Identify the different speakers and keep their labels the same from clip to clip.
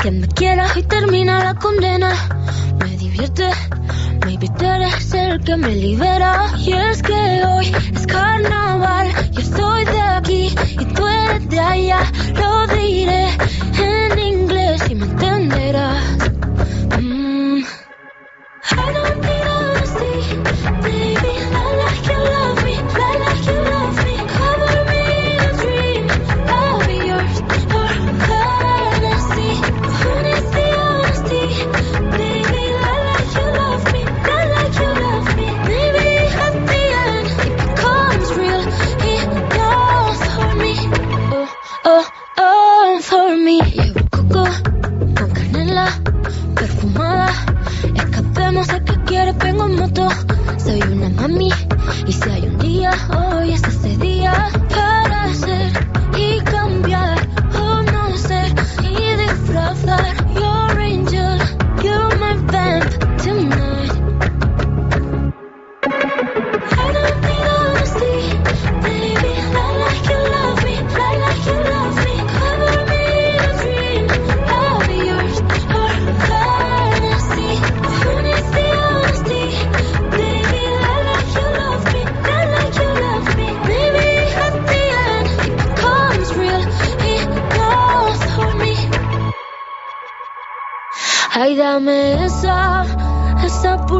Speaker 1: quien me quiera y termina la condena. Me divierte, maybe tú eres el que me libera. Y es que hoy es carnaval, yo estoy de aquí y tú eres de allá. Lo diré en inglés y me entenderás.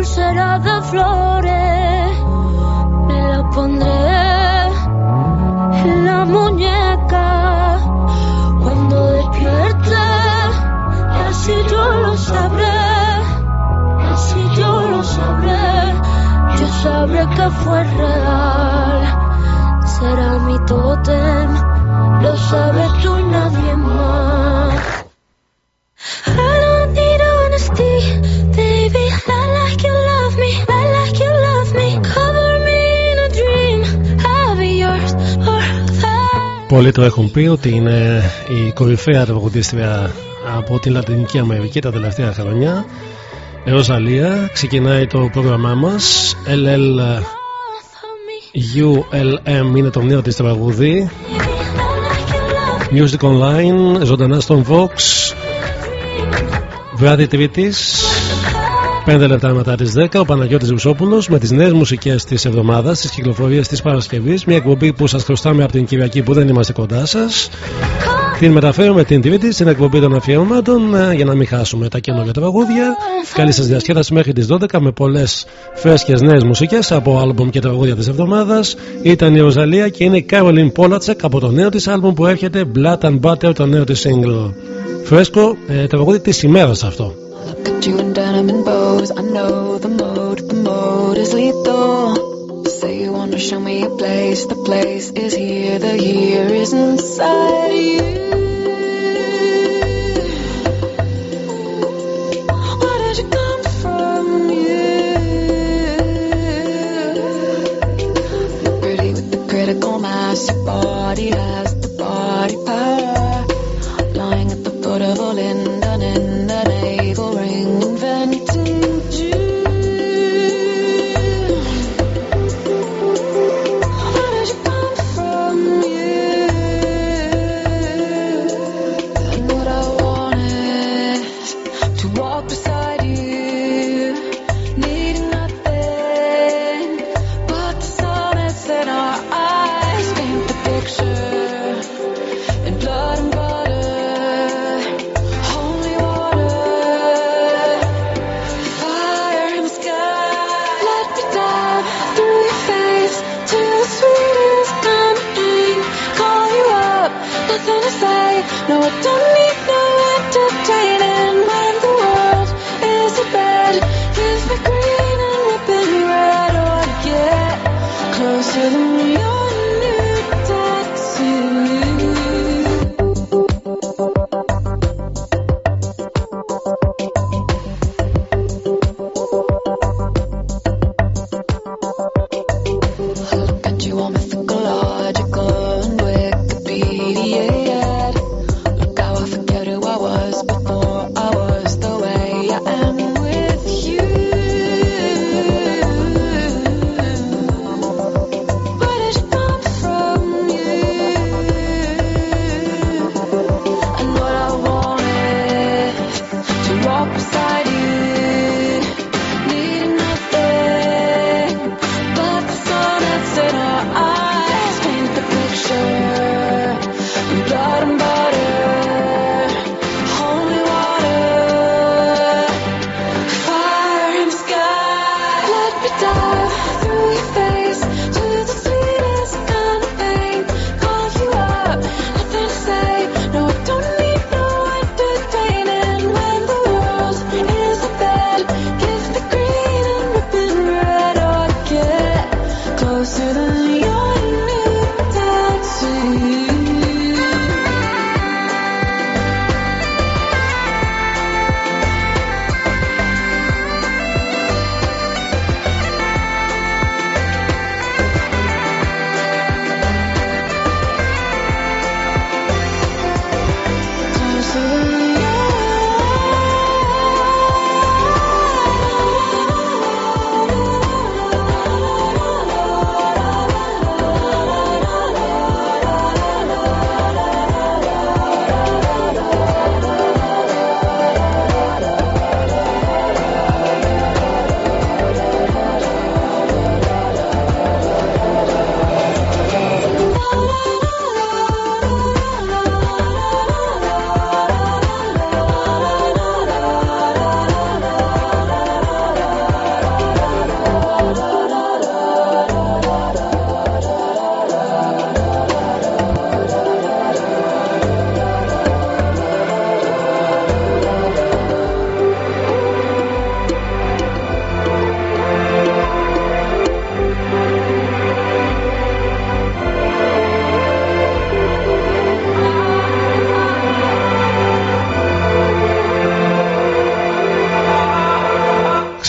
Speaker 1: Pulsera de flores. Me la pondré en la muñeca cuando despierte. Así yo lo sabré, así yo lo sabré. Yo sabré que fue real. Será mi tótem, lo sabes tú y nadie más.
Speaker 2: Πολλοί το έχουν πει ότι είναι η κορυφαία τραγουδίστρια από την Λατινική Αμερική τα τελευταία χρόνια. Ροζαλία, ξεκινάει το πρόγραμμά μας. LLULM είναι το νέο της τραγούδι. Music Online, ζωντανά στον Vox. Βράδυ Τρίτης, 5 λεπτά μετά τις 10, ο Παναγιώτης Βουσόπουλος με τις νέες μουσικές της εβδομάδας, τις κυκλοφορίες της Παρασκευής, μια εκπομπή που σας χρωστάμε από την Κυριακή που δεν είμαστε κοντά σας. Την μεταφέρουμε την Τρίτη στην εκπομπή των αφιερωμάτων ε, για να μην χάσουμε τα καινούργια τραγούδια. Καλή σας διασκέδαση μέχρι τις 12 με πολλές φρέσκες νέες μουσικές από άλμπουμ και τραγούδια της εβδομάδας. Ήταν η Ροζαλία και είναι η Caroline Polacek από το νέο της άλμπουμ που έρχεται Blood and Butter, το νέο της single. Φρέσκο ε, τραγούδι της ημέρας αυτό.
Speaker 3: Look at you in denim and bows. I know the mode, the mode is lethal. Say you wanna show me a place, the place is here, the here is inside you.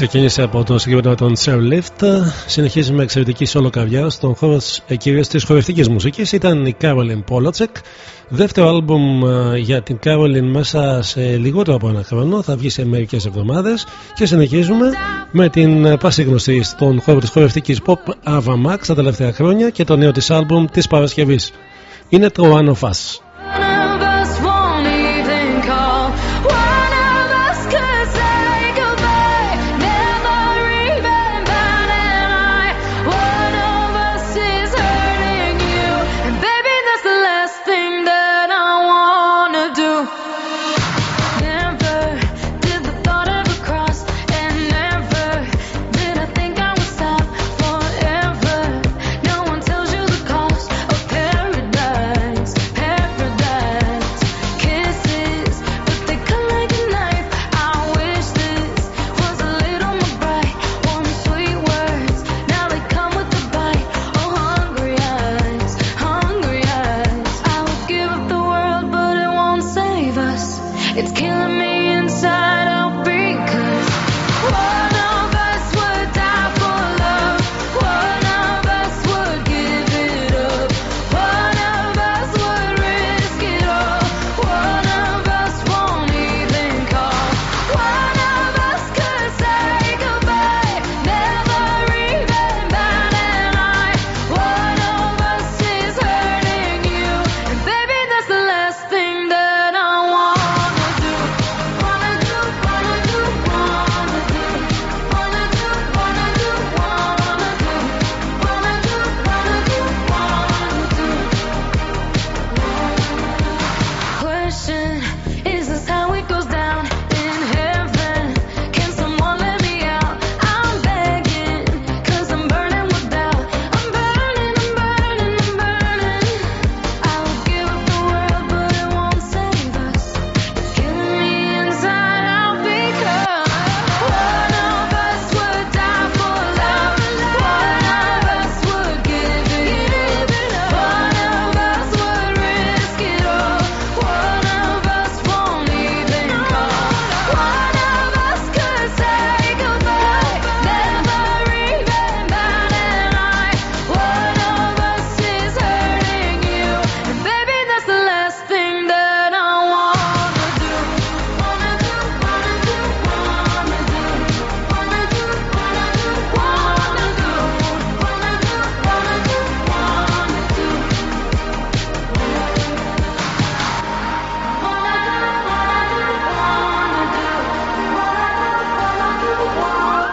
Speaker 1: Ξεκίνησε από το συγκεκριμένο των Lift. Συνεχίζει με εξαιρετική σόλο καβιά στον χώρο ε, κυρίως της χορευτικής μουσικής. Ήταν η Caroline Polacek. Δεύτερο άλμπουμ ε, για την Caroline μέσα σε λιγότερο από ένα χρόνο. Θα βγει σε μερικές εβδομάδες. Και συνεχίζουμε με την ε, πασίγνωστη στον χώρο της χορευτικής pop Ava Max τα τελευταία χρόνια και το νέο της άλμπουμ της Παρασκευής. Είναι το One of Us.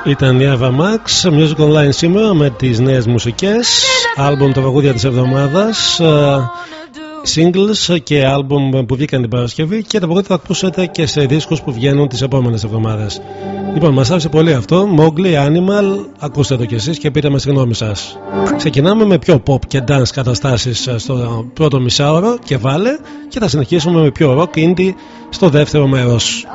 Speaker 1: Ήταν η Ava Max, Music Online σήμερα με τις νέες μουσικές, άλμπομ τα παγούδια της εβδομάδας, ε, singles και άλμπομ που βγήκαν την Παρασκευή και τα παγούδια θα ακούσετε και σε δίσκους που βγαίνουν τις επόμενες εβδομάδες. Λοιπόν, μας άρεσε πολύ αυτό. Mowgli, Animal, ακούστε το κι εσείς και πείτε μας τη γνώμη σας. Ξεκινάμε με πιο pop και dance καταστάσεις στο πρώτο μισάωρο και βάλε και θα συνεχίσουμε με πιο rock indie στο δεύτερο μέρος.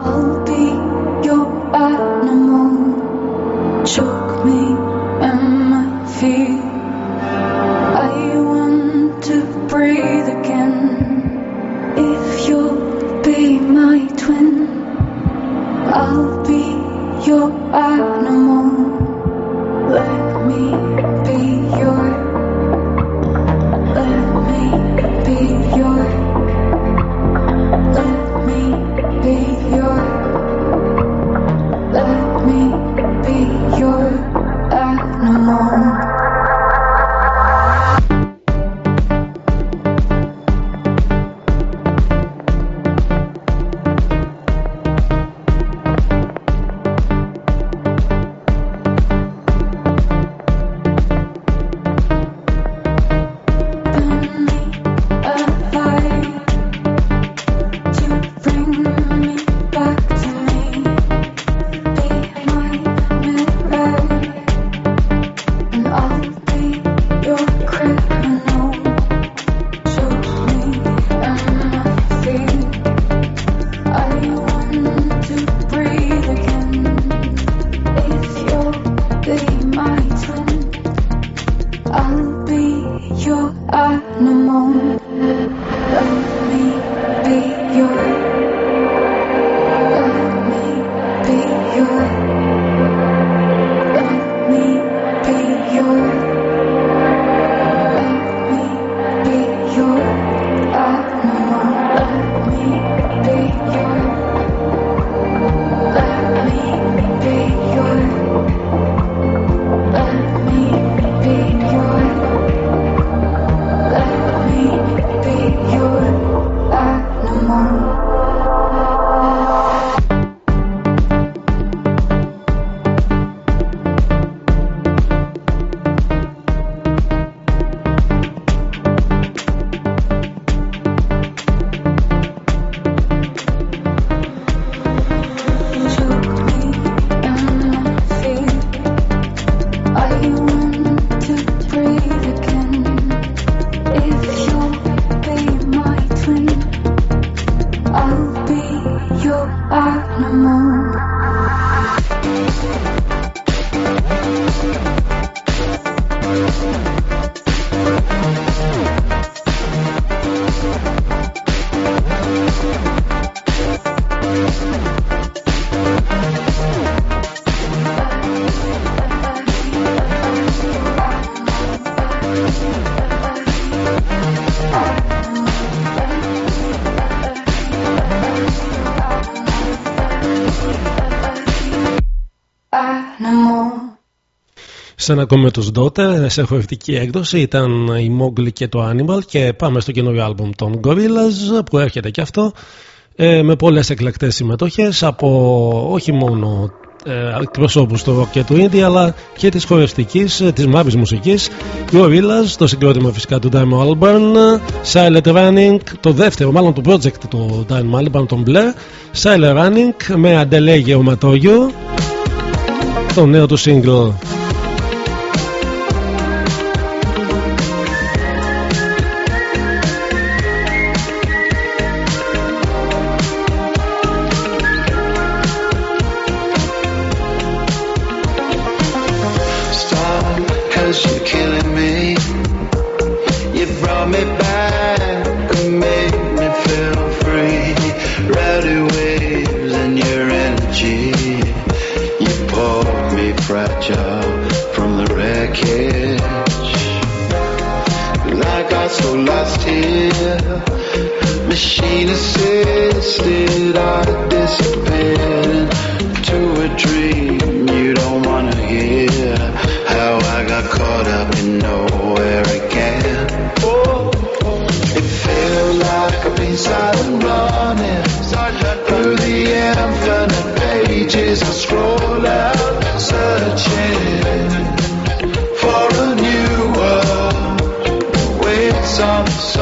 Speaker 4: Σε ένα ακόμη με τους Daughter σε χορευτική έκδοση ήταν η Mowgli και το Animal και πάμε στο καινούριο άλμπουμ των Gorillaz που έρχεται και αυτό ε, με πολλές εκλεκτές συμμετοχές από όχι μόνο ε, εκπροσώπους του rock και του indie αλλά και της χορευτικής, ε, της μαύρης μουσικής. Gorillaz, το συγκρότημα φυσικά του Dime Albarn Silent Running, το δεύτερο μάλλον το project του Dime Albarn, τον Blair Silent Running με αντελέ γεωματόγειο το νέο του single so lost here. Machine assisted, I disappear into a dream you don't wanna hear. How I got caught up in nowhere again. Oh, it felt like a piece I'm running through the infinite pages. I scroll out, searching. songs.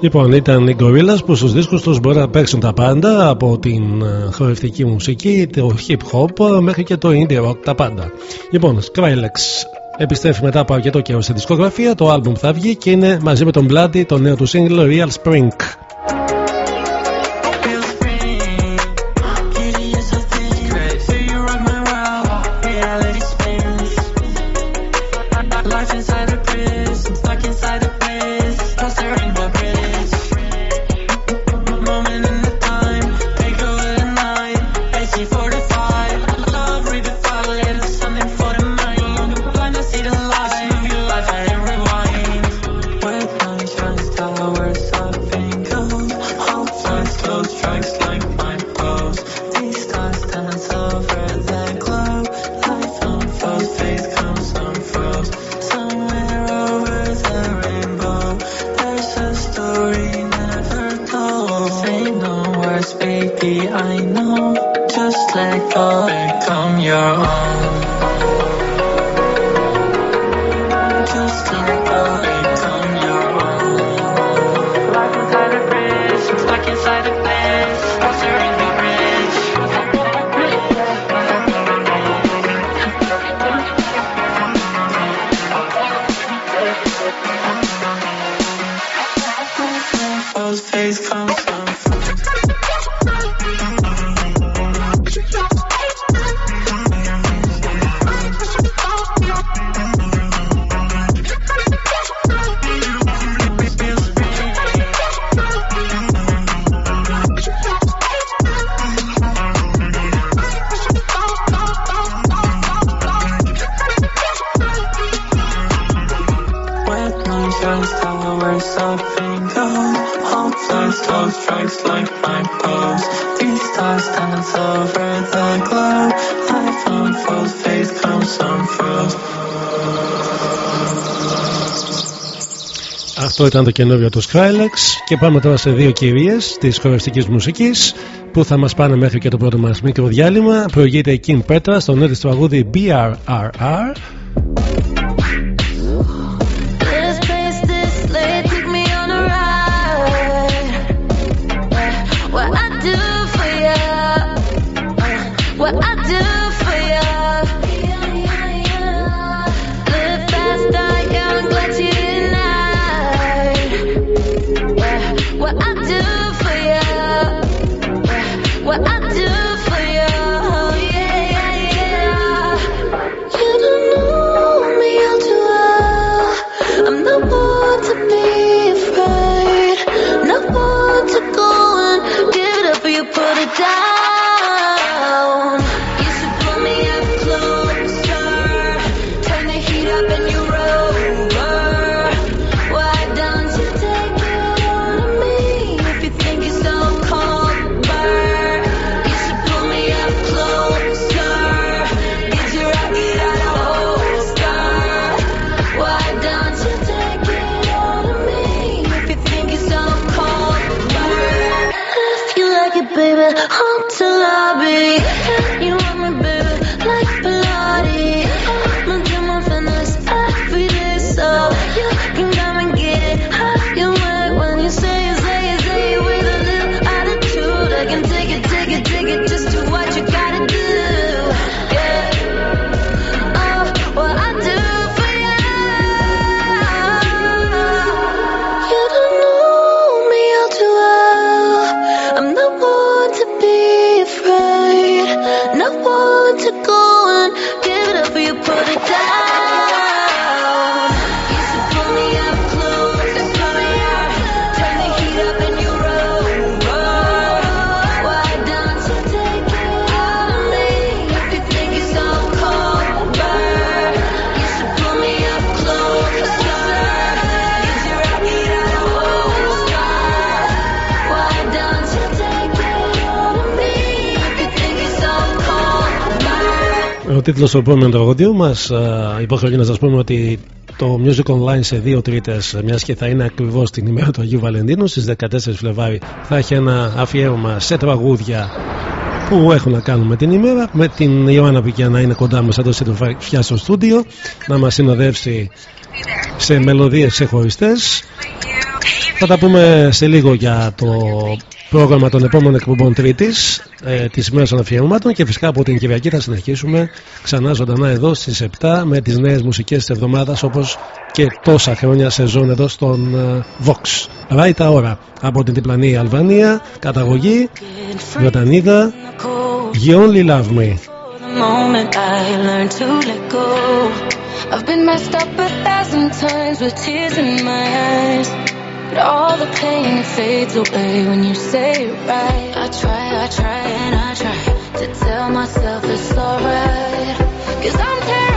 Speaker 1: Λοιπόν, ήταν οι Gorillaz που στους δίσκους τους μπορεί να παίξουν τα πάντα από την ε, χορευτική μουσική, το hip hop μέχρι και το indie rock, τα πάντα. Λοιπόν, Skrillex επιστρέφει μετά από αρκετό καιρό στη δισκογραφία, το album θα βγει και είναι μαζί με τον Bloody το νέο του single Real Spring. Ήταν το καινούριο του Skrillex και πάμε τώρα σε δύο κυρίες της χορευτικής μουσικής που θα μας πάνε μέχρι και το πρώτο μας μικρό διάλειμμα. Προηγείται η Kim Petra στο νέο της τραγούδι BRRR ο τίτλος του επόμενου τραγωδίου μας υποχρεώνει να σας πούμε ότι το Music Online σε δύο τρίτες, μιας και θα είναι ακριβώς την ημέρα του Αγίου Βαλεντίνου, στις 14 Φλεβάρι, θα έχει ένα αφιέρωμα σε τραγούδια που έχουν να κάνουν με την ημέρα. Με την Ιωάννα Πικιά να είναι κοντά μας εδώ σε το στο στούντιο, να μας συνοδεύσει σε μελωδίες ξεχωριστές.
Speaker 2: Θα τα πούμε σε λίγο για το πρόγραμμα των επόμενων εκπομπών Τρίτης, ε, της ημέρα των αφιερωμάτων και φυσικά από την Κυριακή θα συνεχίσουμε ξανά ζωντανά εδώ στις 7 με τις νέες μουσικές της εβδομάδας όπως και τόσα χρόνια σεζόν εδώ στον ε, Vox. Ράιτα ώρα από την διπλανή Αλβανία, καταγωγή Βρετανίδα You Only Love Me. I've been messed up a thousand times with tears in my eyes. But all the pain fades away when you say it right. I try, I try, and I try to tell myself it's alright. Cause I'm terrified.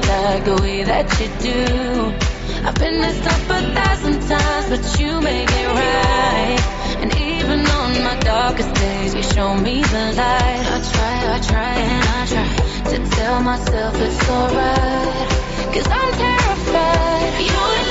Speaker 1: That you do. I've been messed up a thousand times, but you make it right. And even on my darkest days, you show me the light. I try, I try, and I try to tell myself it's alright. Cause I'm terrified. You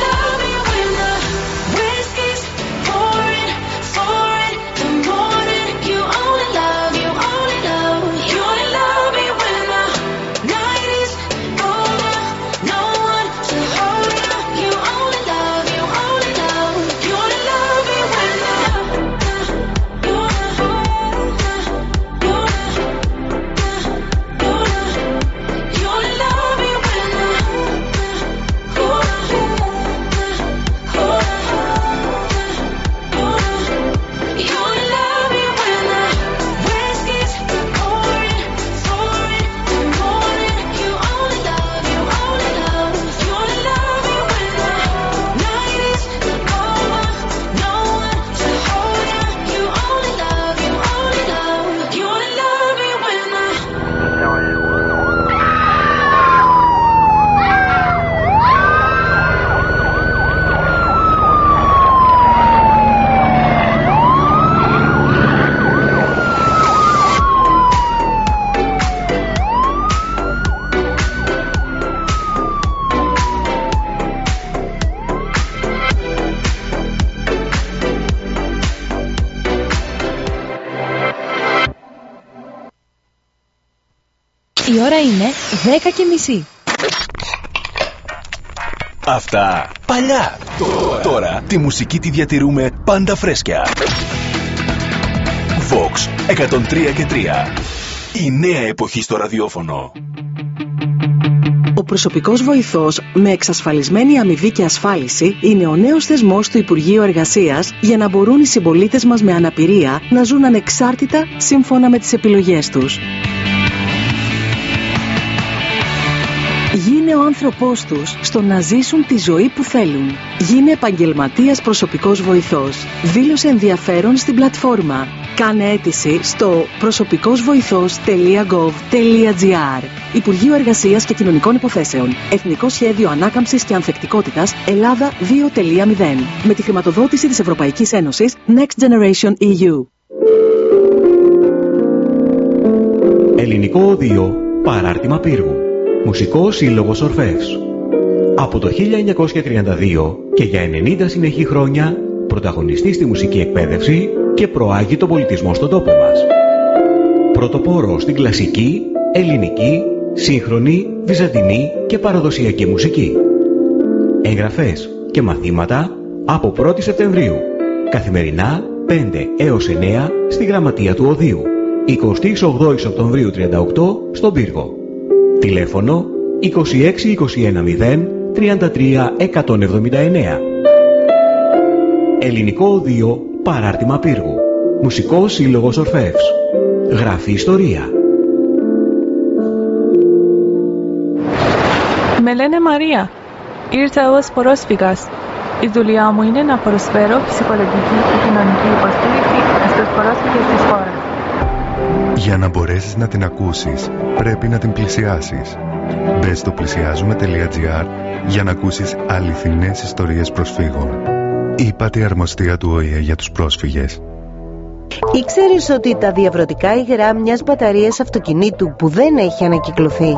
Speaker 5: ώρα είναι 10 και μισή.
Speaker 6: Αυτά παλιά. Τώρα. Τώρα τη μουσική τη διατηρούμε πάντα φρέσκια. Vox 103 και 3. Η νέα εποχή στο ραδιόφωνο.
Speaker 7: Ο προσωπικός βοηθός με εξασφαλισμένη αμοιβή και ασφάλιση είναι ο νέος θεσμός του Υπουργείου Εργασίας για να μπορούν οι συμπολίτες μας με αναπηρία να ζουν ανεξάρτητα σύμφωνα με τις επιλογές τους. Ο άνθρωπός τους στο να ζήσουν τη ζωή που θέλουν. Γίνε επαγγελματίας προσωπικός βοηθός. Δήλωσε ενδιαφέρον στην πλατφόρμα. Κάνε αίτηση στο προσωπικόσβοηθός.gov.gr Υπουργείο Εργασίας και Κοινωνικών Υποθέσεων. Εθνικό Σχέδιο Ανάκαμψης και Ανθεκτικότητας Ελλάδα 2.0. Με τη χρηματοδότηση της Ευρωπαϊκής Ένωσης Next Generation E EU.
Speaker 8: Ελληνικό Οδείο Παράρτημα Πύργου Μουσικός Σύλλογος Ορφεύς Από το 1932 και για 90 συνεχή χρόνια πρωταγωνιστή στη μουσική εκπαίδευση και προάγει τον πολιτισμό στον τόπο μας. Πρωτοπόρο στην κλασική, ελληνική, σύγχρονη, βυζαντινή και παραδοσιακή μουσική. Εγγραφές και μαθήματα από 1η Σεπτεμβρίου. Καθημερινά 5 έως 9 στη Γραμματεία του Οδείου. 28 Οκτωβρίου 38 στον Πύργο. Τηλέφωνο 26210 33 179. Ελληνικό Οδείο Παράρτημα Πύργου. Μουσικός Σύλλογος Ορφεύς. Γράφει Ιστορία.
Speaker 9: Με λένε Μαρία. Ήρθα ως πρόσφυγας. Η δουλειά μου είναι να προσφέρω ψυχολογική και κοινωνική υποστήριξη στους πρόσφυγες της χώρας.
Speaker 10: Για να μπορέσεις να την ακούσεις, πρέπει να την πλησιάσεις. Μπες στο πλησιάζουμε.gr για να ακούσεις αληθινές ιστορίες προσφύγων. Είπατε αρμοστία του ΟΗΕ για τους πρόσφυγες.
Speaker 11: Ήξερες ότι τα διαβρωτικά υγρά μιας μπαταρίας αυτοκινήτου που δεν έχει ανακυκλωθεί;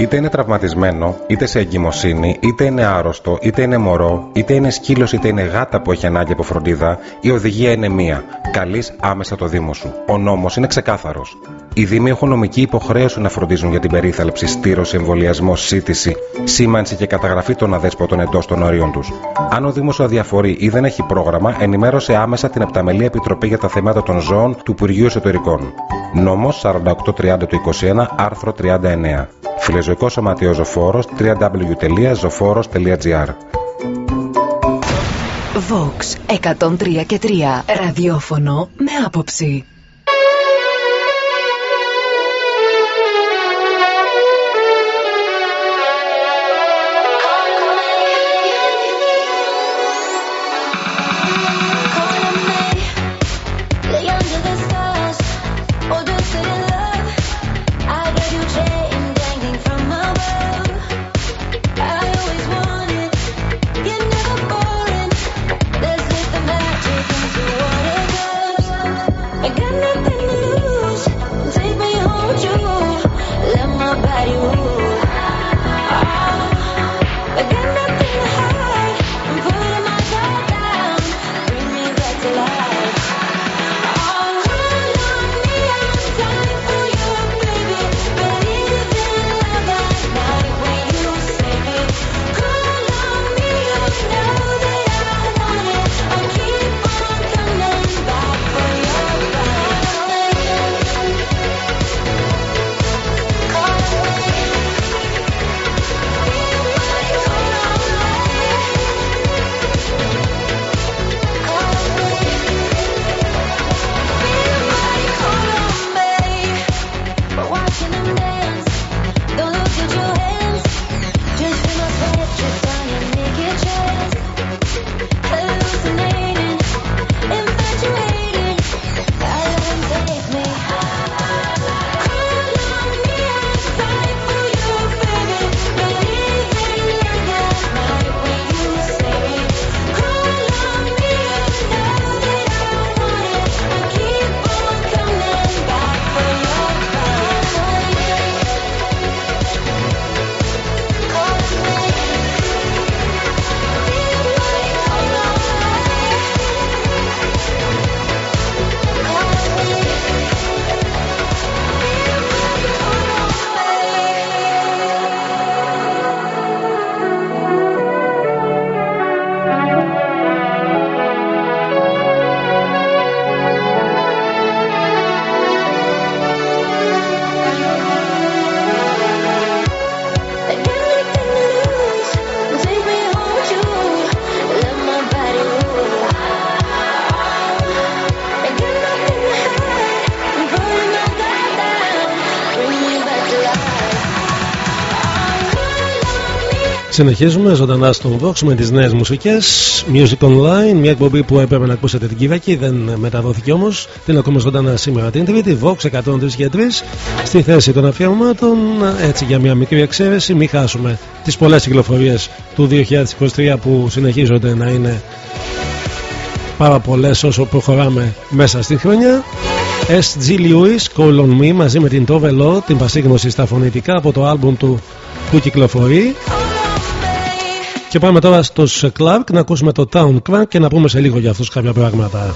Speaker 12: Είτε είναι τραυματισμένο, είτε σε εγκυμοσύνη, είτε είναι άρρωστο, είτε είναι μωρό, είτε είναι σκύλος, είτε είναι γάτα που έχει ανάγκη από φροντίδα, η οδηγία είναι μία. Καλείς άμεσα το Δήμο σου. Ο νόμος είναι ξεκάθαρος. Οι Δήμοι έχουν νομική υποχρέωση να φροντίζουν για την περίθαλψη, στήρωση, εμβολιασμό, σύντηση, σήμανση και καταγραφή των αδέσποτων εντός των ορίων τους. Αν ο Δήμος αδιαφορεί ή δεν έχει πρόγραμμα, ενημέρωσε άμεσα την Επταμελή Επιτροπή για τα Θέματα των Ζώων του Υπουργείου Εσωτερικών. Νόμος 4830 του 21, άρθρο 39. Φιλεζωικός Σωματείο Ζωφόρος www.zoforos.gr
Speaker 1: Vox 103 και 3 Ραδιόφωνο με άποψη
Speaker 2: Συνεχίζουμε ζωντανά στον Vox με τις νέες μουσικές. Music Online, μια εκπομπή που έπρεπε να ακούσετε την Κυριακή, δεν μεταδόθηκε όμως. Την ακούμε ζωντανά σήμερα την Τρίτη. Vox 103 και 3 στη θέση των αφιερωμάτων. Έτσι για μια μικρή εξαίρεση, μην χάσουμε τις πολλές κυκλοφορίες του 2023 που συνεχίζονται να είναι πάρα πολλές όσο προχωράμε μέσα στη χρονιά. SG Lewis, Call on Me μαζί με την Tove Lo, την πασίγνωση στα φωνητικά από το άλμπουμ του που κυκλοφορεί. Και πάμε τώρα στους Clark να ακούσουμε το Town Crank και να πούμε σε λίγο για αυτούς κάποια πράγματα.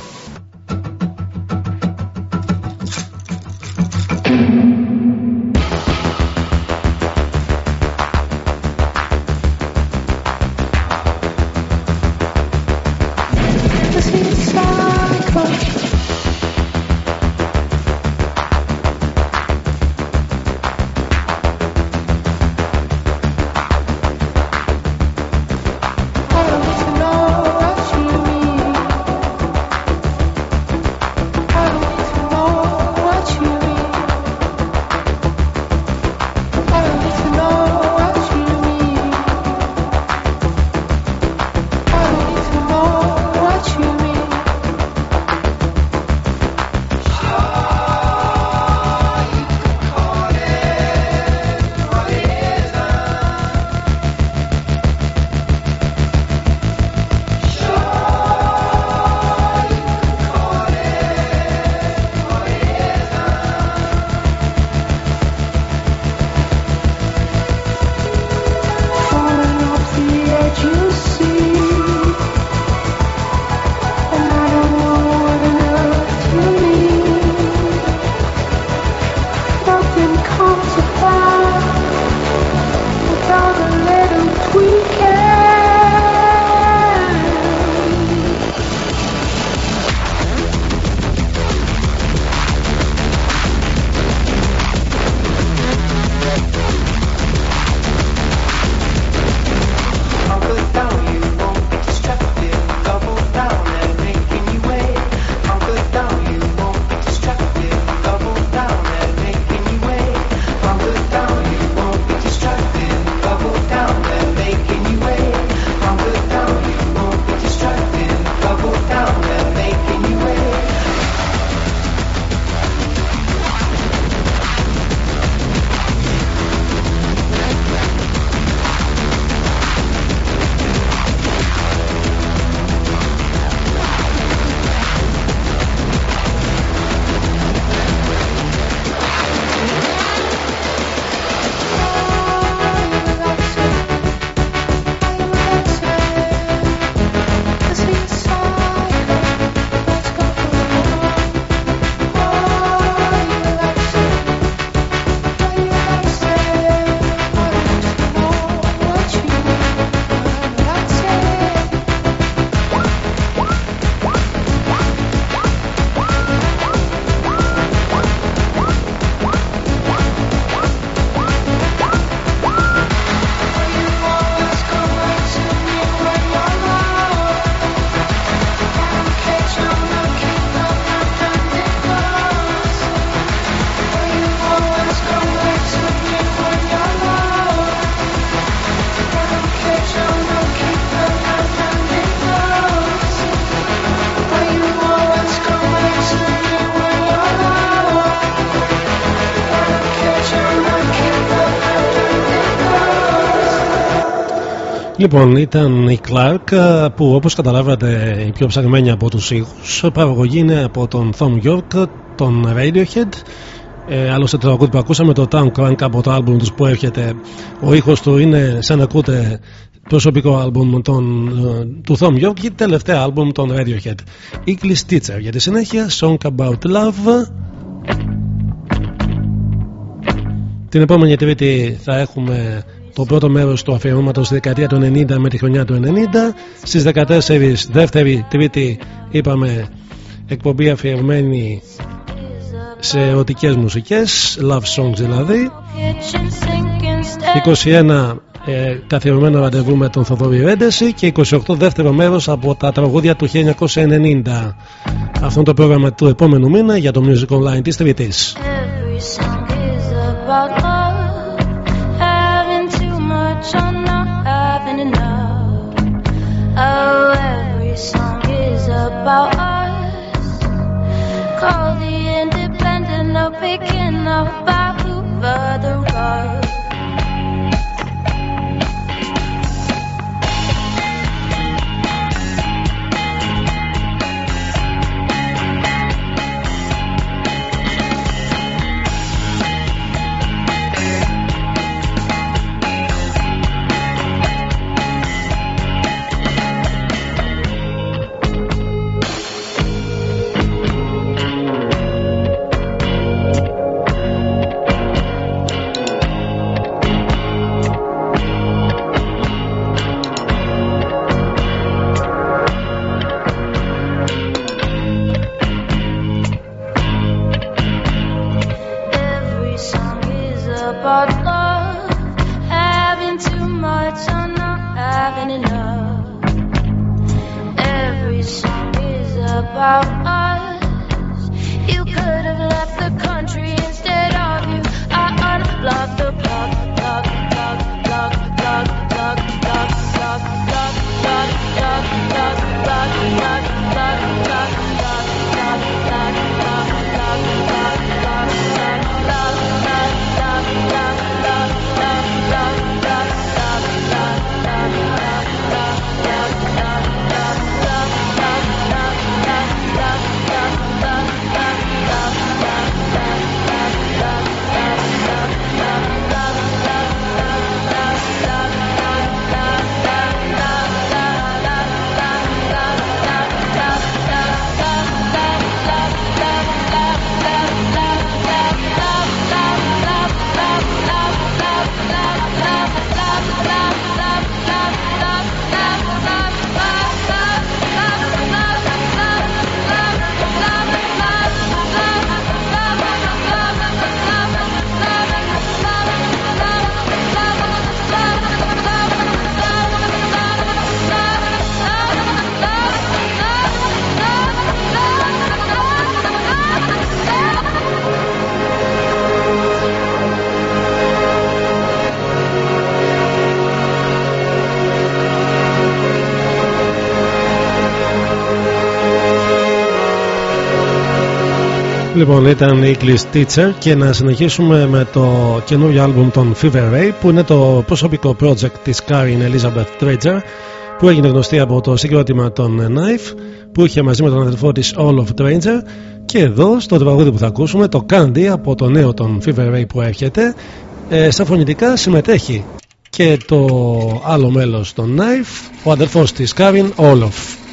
Speaker 2: Λοιπόν, ήταν η Clark που όπως καταλάβατε η πιο ψαγμένη από τους ήχους. Παραγωγή είναι από τον Tom York, τον Radiohead. Ε, άλλωστε το ακούτε που ακούσαμε το Town Crank από το άλμπουμ τους που έρχεται. Ο ήχος του είναι σαν να ακούτε προσωπικό άλμπουμ τον, του Tom York και τελευταία άλμπουμ των Radiohead. English Teacher για τη συνέχεια Song About Love. Την επόμενη τρίτη θα έχουμε το πρώτο μέρος του αφιερώματος στη δεκαετία του 90 με τη χρονιά του 90 στις 14 δεύτερη τρίτη είπαμε εκπομπή αφιερωμένη σε ερωτικές μουσικές love songs δηλαδή. 21 ε, καθιερωμένο ραντεβού με τον Θοδωρή Ρέντεση και 28 δεύτερο μέρος από τα τραγούδια του 1990 αυτό είναι το πρόγραμμα του επόμενου μήνα για το Music Online της Τρίτης
Speaker 1: out
Speaker 2: Λοιπόν, ήταν η English Teacher και να συνεχίσουμε με το καινούριο άλμπουμ των Fever Ray που είναι το προσωπικό project της Karin Elizabeth Treasure που έγινε γνωστή από το συγκρότημα των Knife που είχε μαζί με τον αδελφό της All of Stranger και εδώ στο τραγούδι που θα ακούσουμε το Candy από το νέο των Fever Ray που έρχεται. Ε, στα φωνητικά συμμετέχει και το άλλο μέλος των Knife ο αδελφός της Karin Olof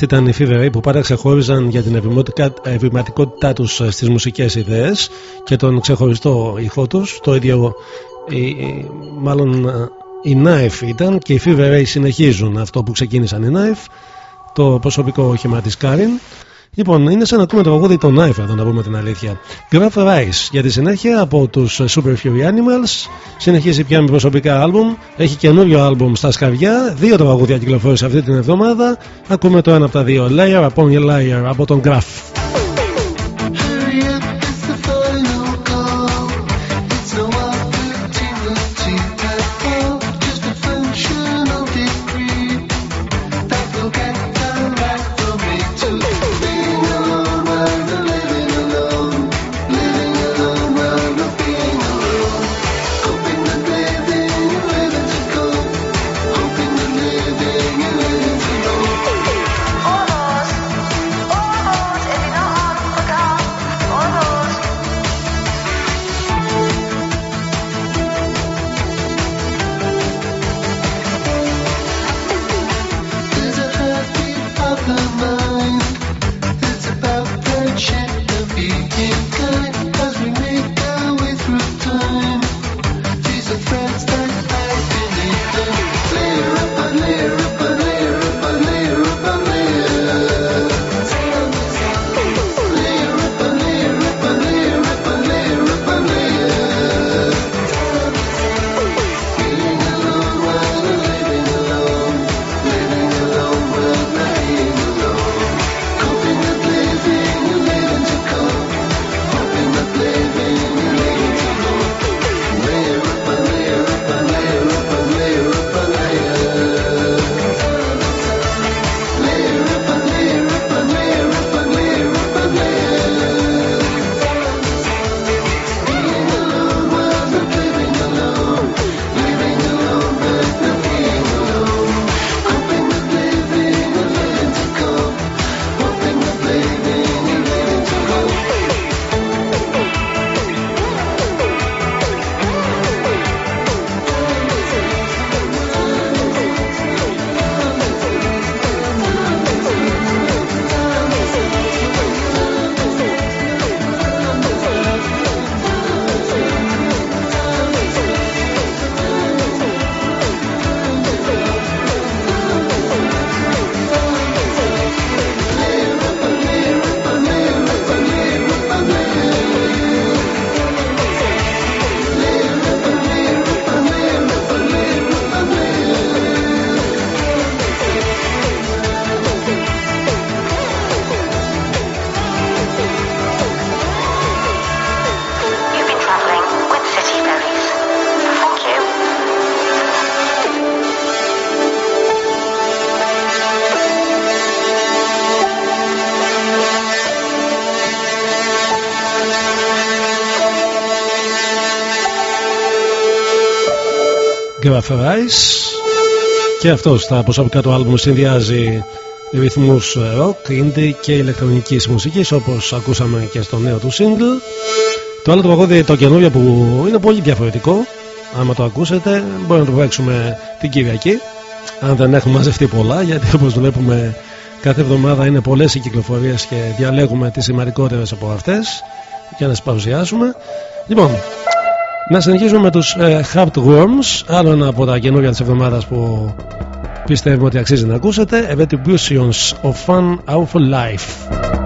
Speaker 2: Αυτή ήταν η Fever που πάντα ξεχώριζαν για την ευρηματικότητά τους στις μουσικές ιδέες και τον ξεχωριστό ήχο τους. Το ίδιο, μάλλον η Knife ήταν και οι Fever συνεχίζουν αυτό που ξεκίνησαν οι Knife. Το προσωπικό όχημα της Κάριν. Λοιπόν, είναι σαν να ακούμε το παγόδι των Knife εδώ να πούμε την αλήθεια. Graph Rice για τη συνέχεια από τους Super Fury Animals. Συνεχίζει πια με προσωπικά άλμπουμ. Έχει καινούριο άλμπουμ στα σκαριά. Δύο το παγόδια κυκλοφόρησε αυτή την εβδομάδα. Ακούμε το ένα από τα δύο. Layer upon your layer από τον Graph. Και αυτός στα προσωπικά του άλμπουμ συνδυάζει ρυθμούς rock, indie και ηλεκτρονικής μουσικής όπως ακούσαμε και στο νέο του single. Το άλλο το παγόδι το καινούριο που είναι πολύ διαφορετικό άμα το ακούσετε μπορεί να το παίξουμε την Κυριακή αν δεν έχουμε μαζευτεί πολλά γιατί όπως βλέπουμε κάθε εβδομάδα είναι πολλές οι κυκλοφορίες και διαλέγουμε τις σημαντικότερες από αυτές για να τις παρουσιάσουμε. Λοιπόν να συνεχίσουμε με τους ε, Heartworms, άλλο ένα από τα καινούργια της εβδομάδας που πιστεύουμε ότι αξίζει να ακούσετε. Retributions of Fun Our Life.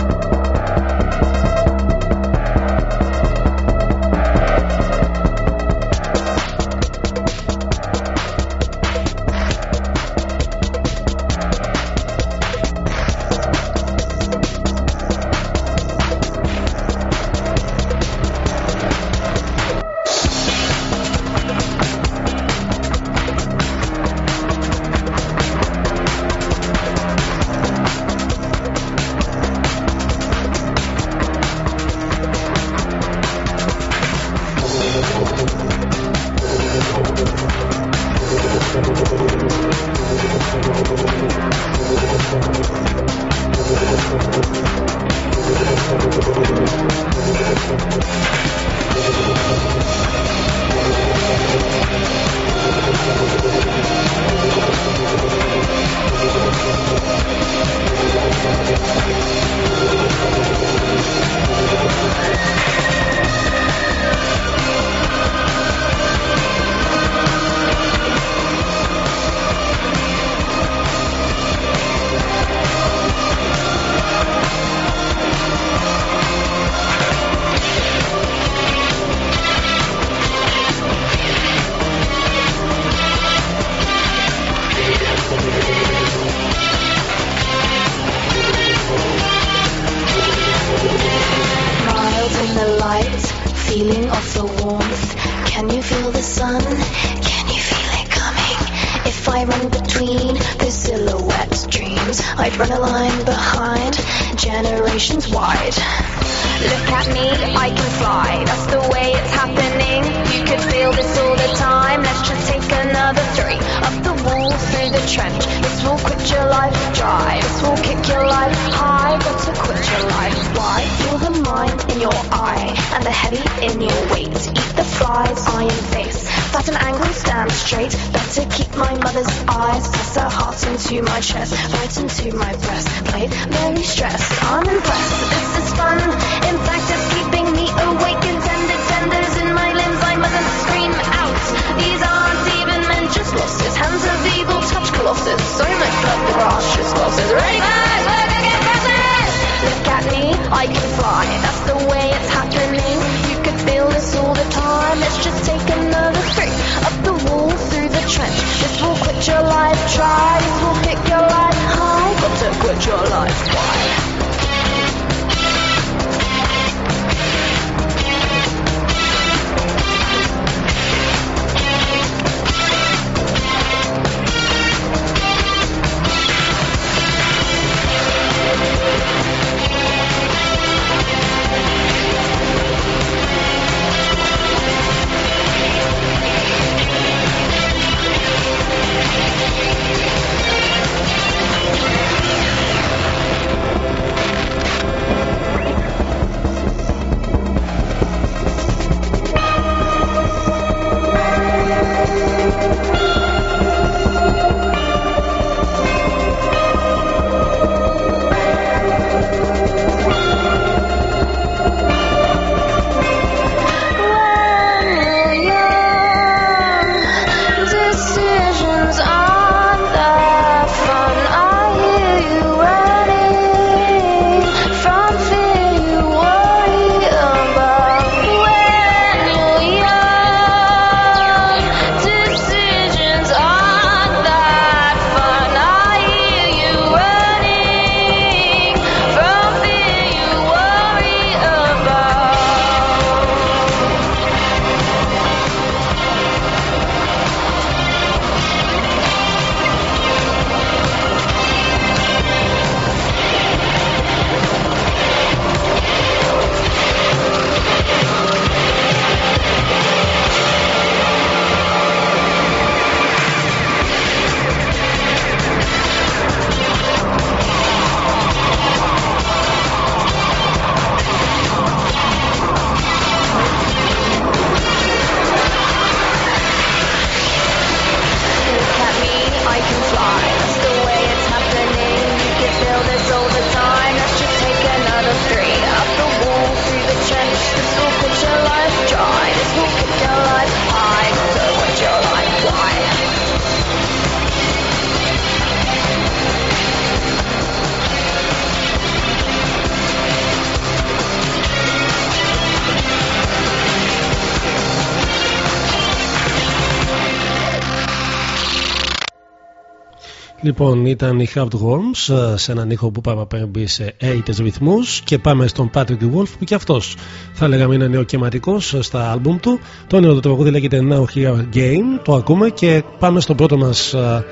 Speaker 4: Λοιπόν, ήταν η Hard Worms ε, σε έναν ήχο που παραπέμπει σε 8 ρυθμούς και πάμε στον Patrick Wolf που και αυτός θα λέγαμε είναι νεοκαιματικό ε, στα άλμπουμ του. Το νέο του τραγούδι λέγεται Now Here Game, το ακούμε και πάμε στο πρώτο μας. Ε,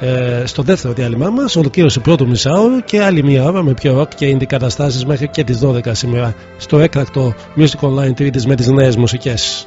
Speaker 4: ε στο δεύτερο διάλειμμα μας, ολοκλήρωση πρώτου μισάωρου και άλλη μία ώρα με πιο rock και indie καταστάσεις μέχρι και τις 12 σήμερα στο έκτακτο Music Online Τρίτη με τις νέες μουσικές.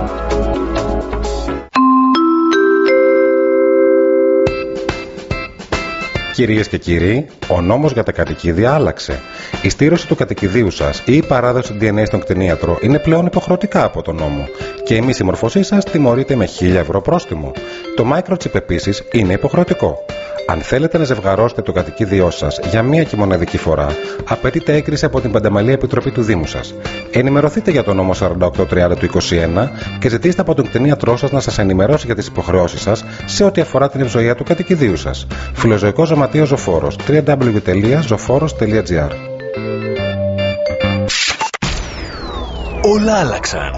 Speaker 12: Κυρίες και κύριοι, ο νόμος για τα κατοικίδια άλλαξε. Η στήρωση του κατοικιδίου σας ή η παράδοση του DNA στον κτηνίατρο είναι πλέον υποχρεωτικά από τον νόμο. Και η μη συμμορφωσή σας τιμωρείται με 1000 ευρώ πρόστιμο. Το microchip επίσης είναι υποχρεωτικό. Αν θέλετε να ζευγαρώσετε το κατοικίδιό σας για μία και μοναδική φορά, απαιτείται έγκριση από την Πανταμαλή Επιτροπή του Δήμου σας. Ενημερωθείτε για το νόμο 4830 του 21 και ζητήστε από τον κτηνίατρό σας να σας ενημερώσει για τις υποχρεώσεις σας σε ό,τι αφορά την ευζοία του κατοικιδίου σας. Φιλοζωικός Ζωματείο Ζωφόρος www.zoforos.gr
Speaker 6: Όλα άλλαξαν.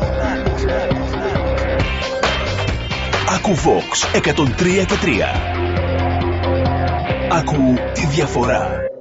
Speaker 6: Ακού Vox 103 και 3. Ακού τη διαφορά.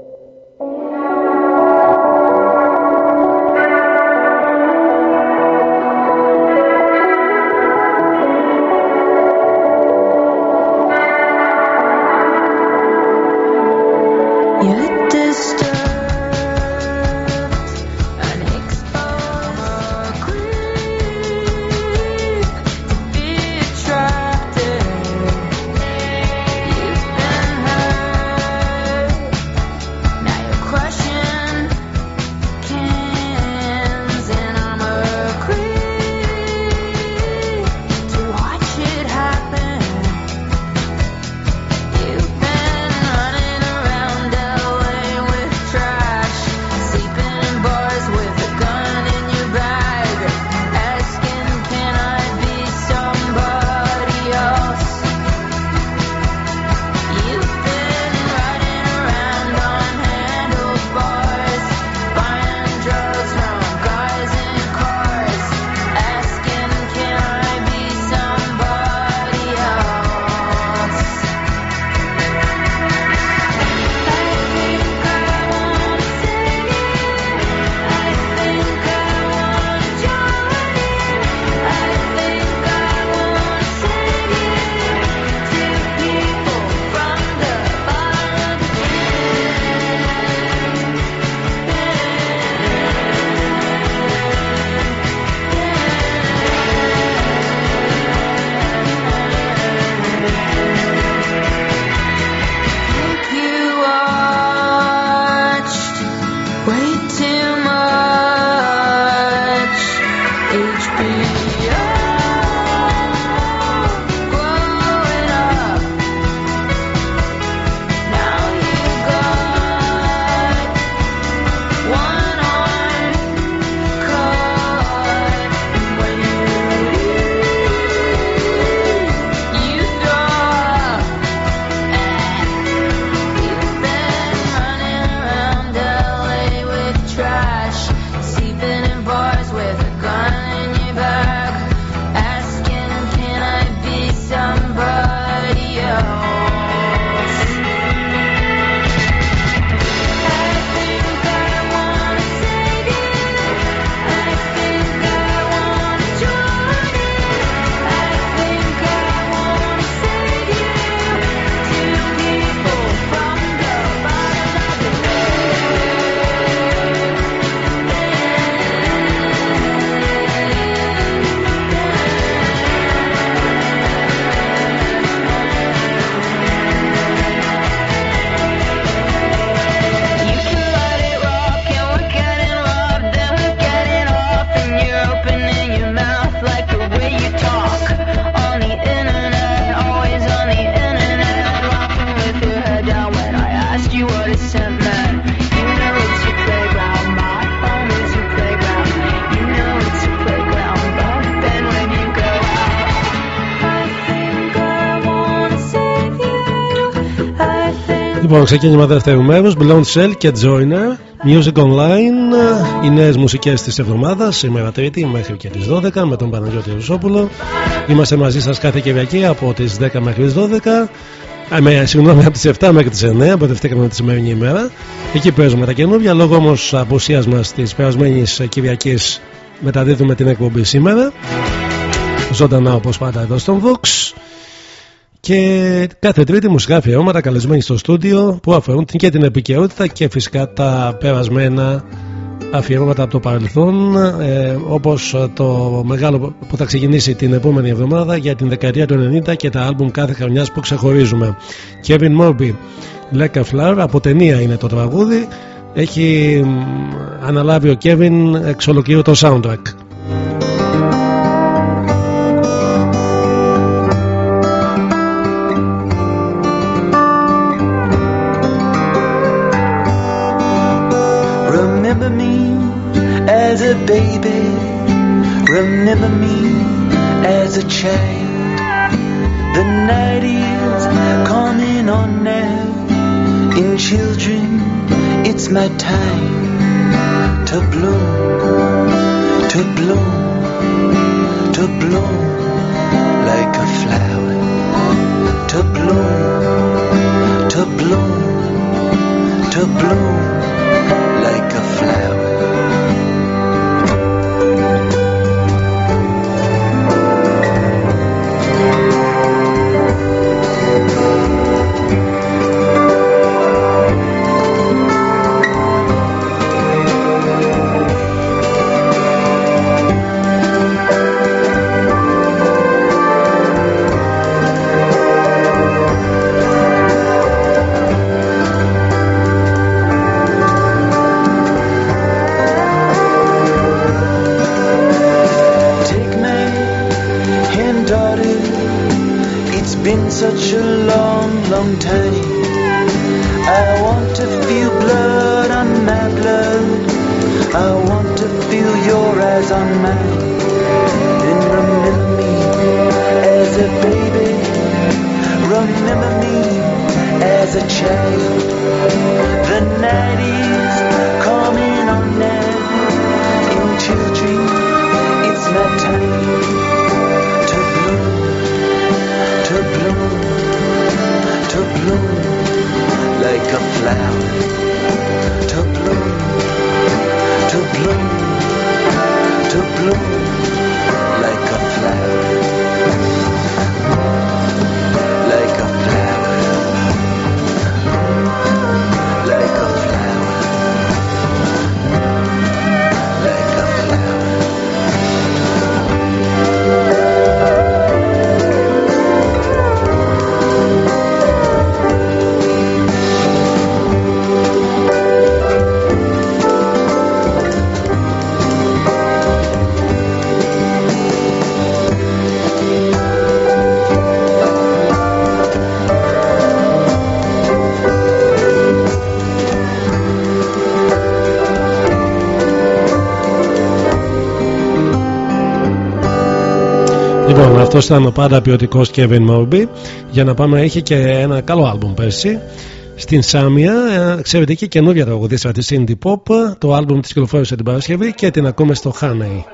Speaker 2: Λοιπόν, ξεκίνημα δεύτερου μέρους. Blonde Shell και Joiner. Music Online. Οι νέες μουσικές της εβδομάδας. Σήμερα Τρίτη μέχρι και τις 12 με τον Παναγιώτη Ρουσόπουλο. Είμαστε μαζί σας κάθε Κυριακή από τις 10 μέχρι τις 12. Α, με, συγγνώμη, από τις 7 μέχρι τις 9. Μπερδευτήκαμε τη σημερινή ημέρα. Εκεί παίζουμε τα καινούργια. Λόγω όμως απουσία μα της περασμένης Κυριακής μεταδίδουμε την εκπομπή σήμερα. Ζωντανά όπως πάντα εδώ στον Vox. Και κάθε τρίτη μουσικά αφιερώματα καλεσμένοι στο στούντιο που αφορούν και την επικαιρότητα και φυσικά τα περασμένα αφιερώματα από το παρελθόν ε, όπως το μεγάλο που θα ξεκινήσει την επόμενη εβδομάδα για την δεκαετία του 90 και τα άλμπουμ κάθε χρονιάς που ξεχωρίζουμε. Kevin Morby Like a Flower από ταινία είναι το τραγούδι. Έχει αναλάβει ο Kevin εξ ολοκλήρου το soundtrack
Speaker 4: time to bloom, to bloom, to bloom like a flower. To bloom, to bloom, to bloom
Speaker 2: αυτό ήταν ο πάντα ποιοτικός Kevin Morby. Για να πάμε, έχει και ένα καλό άλμπουμ πέρσι. Στην Σάμια, ε, εξαιρετική καινούργια τραγουδίστρα της Indie Pop. Το άλμπουμ της κυκλοφόρησε την Παρασκευή και την ακούμε στο Honey.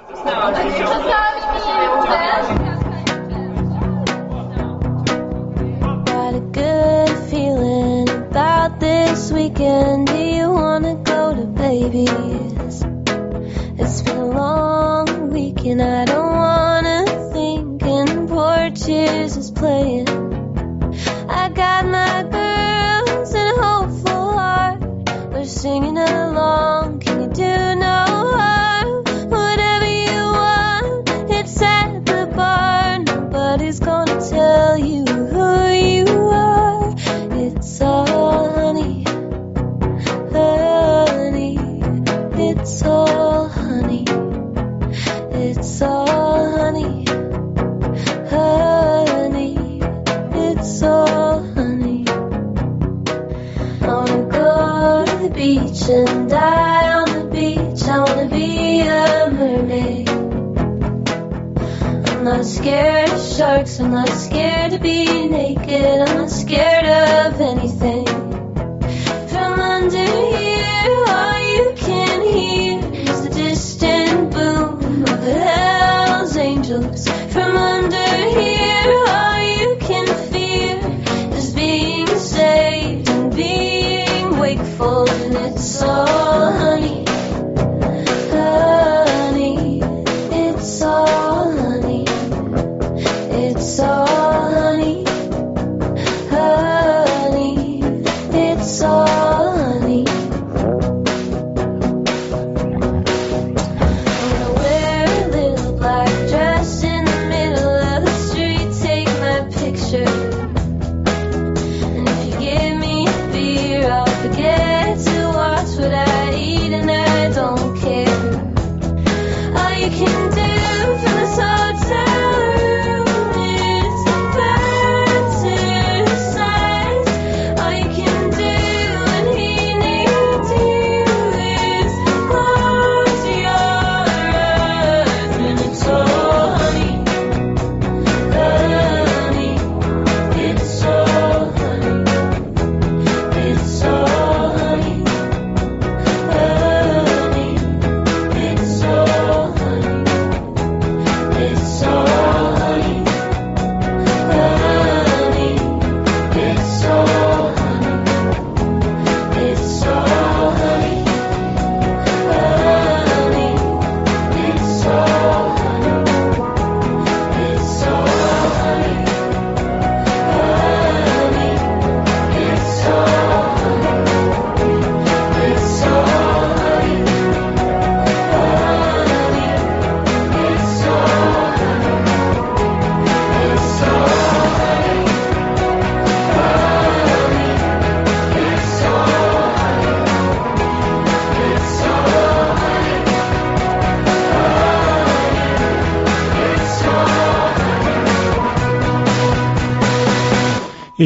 Speaker 1: Got a good feeling about this weekend. Do you wanna go to babies? It's been a long week and I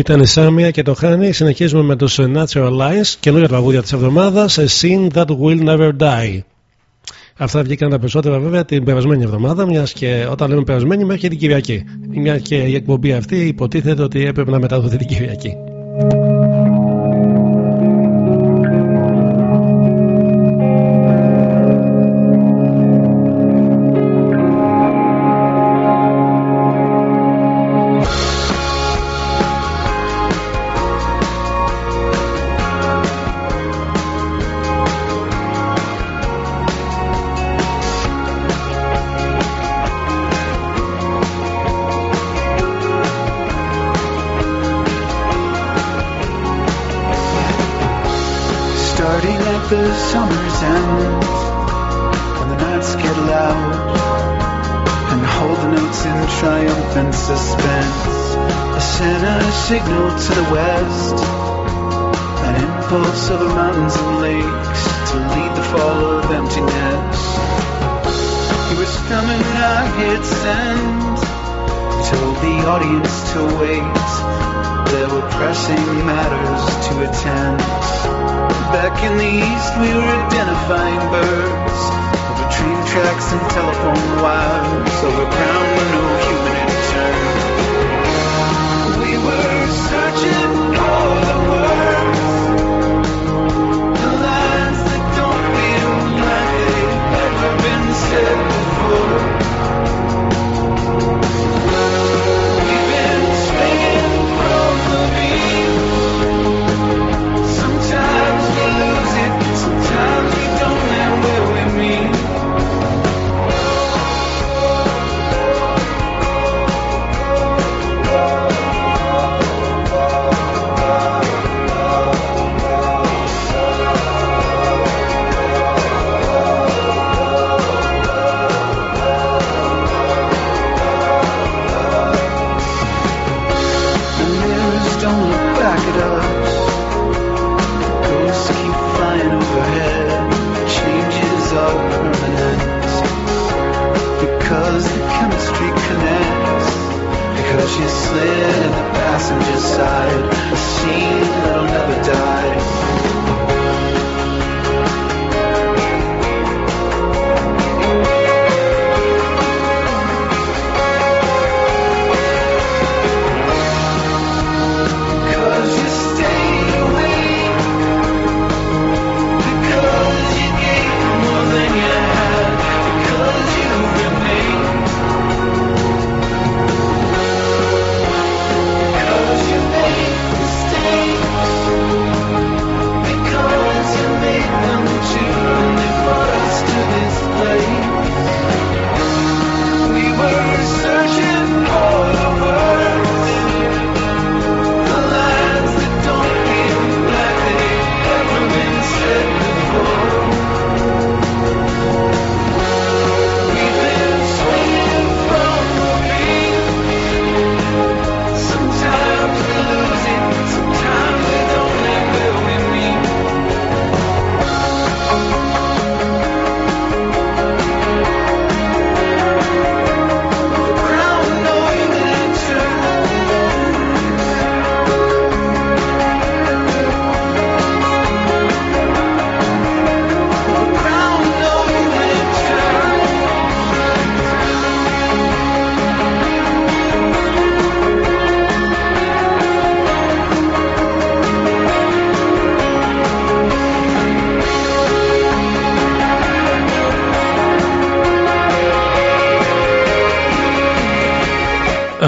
Speaker 4: Ήταν η Σάμια και το Χάνι. Συνεχίζουμε με τους Natural Alliance, καινούργια τραγούδια της εβδομάδας, A scene That Will Never Die. Αυτά βγήκαν τα περισσότερα βέβαια την περασμένη εβδομάδα, μιας και όταν λέμε περασμένη μέχρι και την Κυριακή. Μια και η εκπομπή αυτή υποτίθεται ότι έπρεπε να μεταδοθεί την Κυριακή.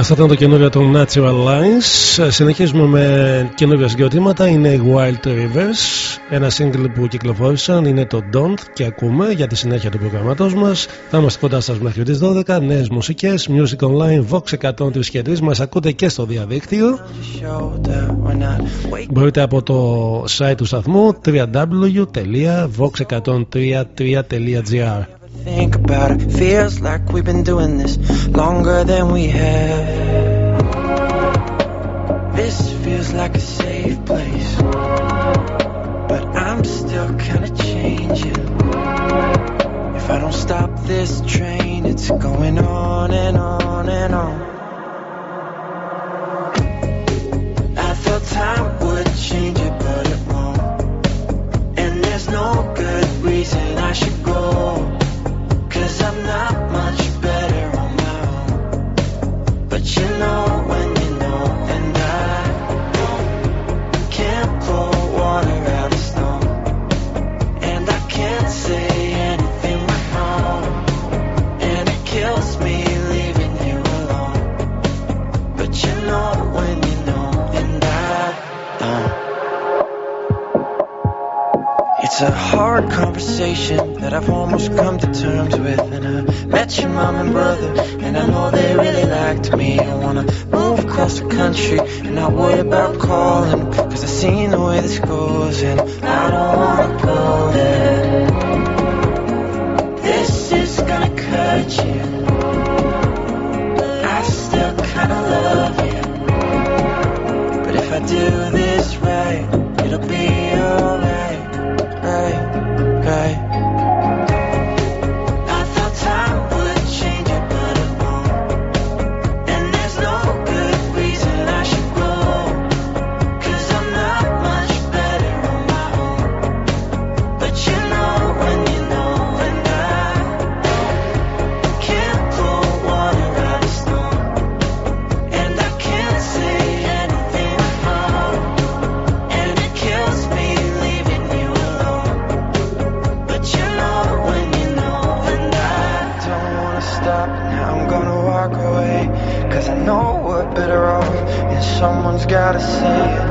Speaker 4: Αυτό ήταν το καινούριο των Natural Lines. Συνεχίζουμε με καινούργια συγκροτήματα. Είναι οι Wild Rivers. Ένα single που κυκλοφόρησαν είναι το Don't και ακούμε για τη συνέχεια του προγραμματός μας. Θα είμαστε κοντά σας μέχρι τις 12. Νέες μουσικές, Music Online, Vox 103 και 3. Μας ακούτε και στο διαδίκτυο. Μπορείτε από το site του σταθμού www.vox103.gr
Speaker 2: think about it. Feels like we've been doing this longer than we have. I'm still kinda changing. If I don't stop this train, it's going on and on and on. I thought time would change it, but it won't. And there's no good reason I should go. Cause I'm not much better on my own. But you know It's a hard conversation that I've almost come to terms with. And I met your mom and brother, and I know they really liked me. I wanna move across the country and I worry about calling. Cause I've seen the way this goes, and I don't wanna go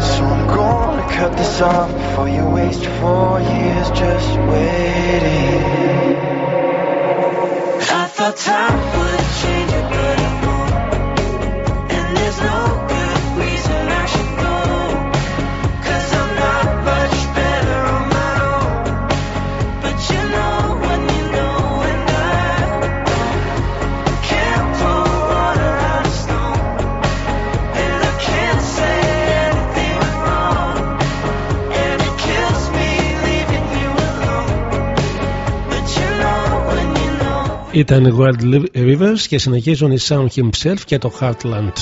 Speaker 2: So I'm gonna cut this off before you waste four years just waiting. I thought time would change
Speaker 4: Ήταν οι Wild Rivers και συνεχίζουν οι Sound Himself και το Heartland.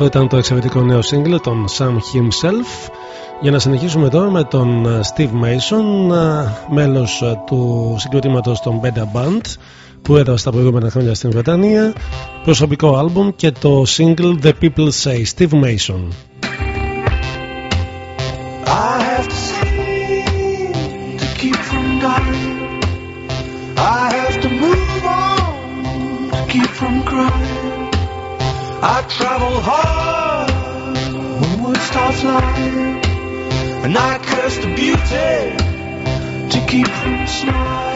Speaker 2: Αυτό ήταν το εξαιρετικό νέο single των Sam Himself. Για να συνεχίσουμε τώρα με τον ε, Steve Mason, ε, μέλος ε, του συγκροτήματος των Beta Band που έδωσε τα προηγούμενα χρόνια στην Βρετανία. Προσωπικό άλμπουμ και το single The People Say, Steve Mason.
Speaker 4: I have to see to keep from dying. I have to move on to keep from crying. I travel hard when wood starts lying, and I curse the beauty to keep from smiling.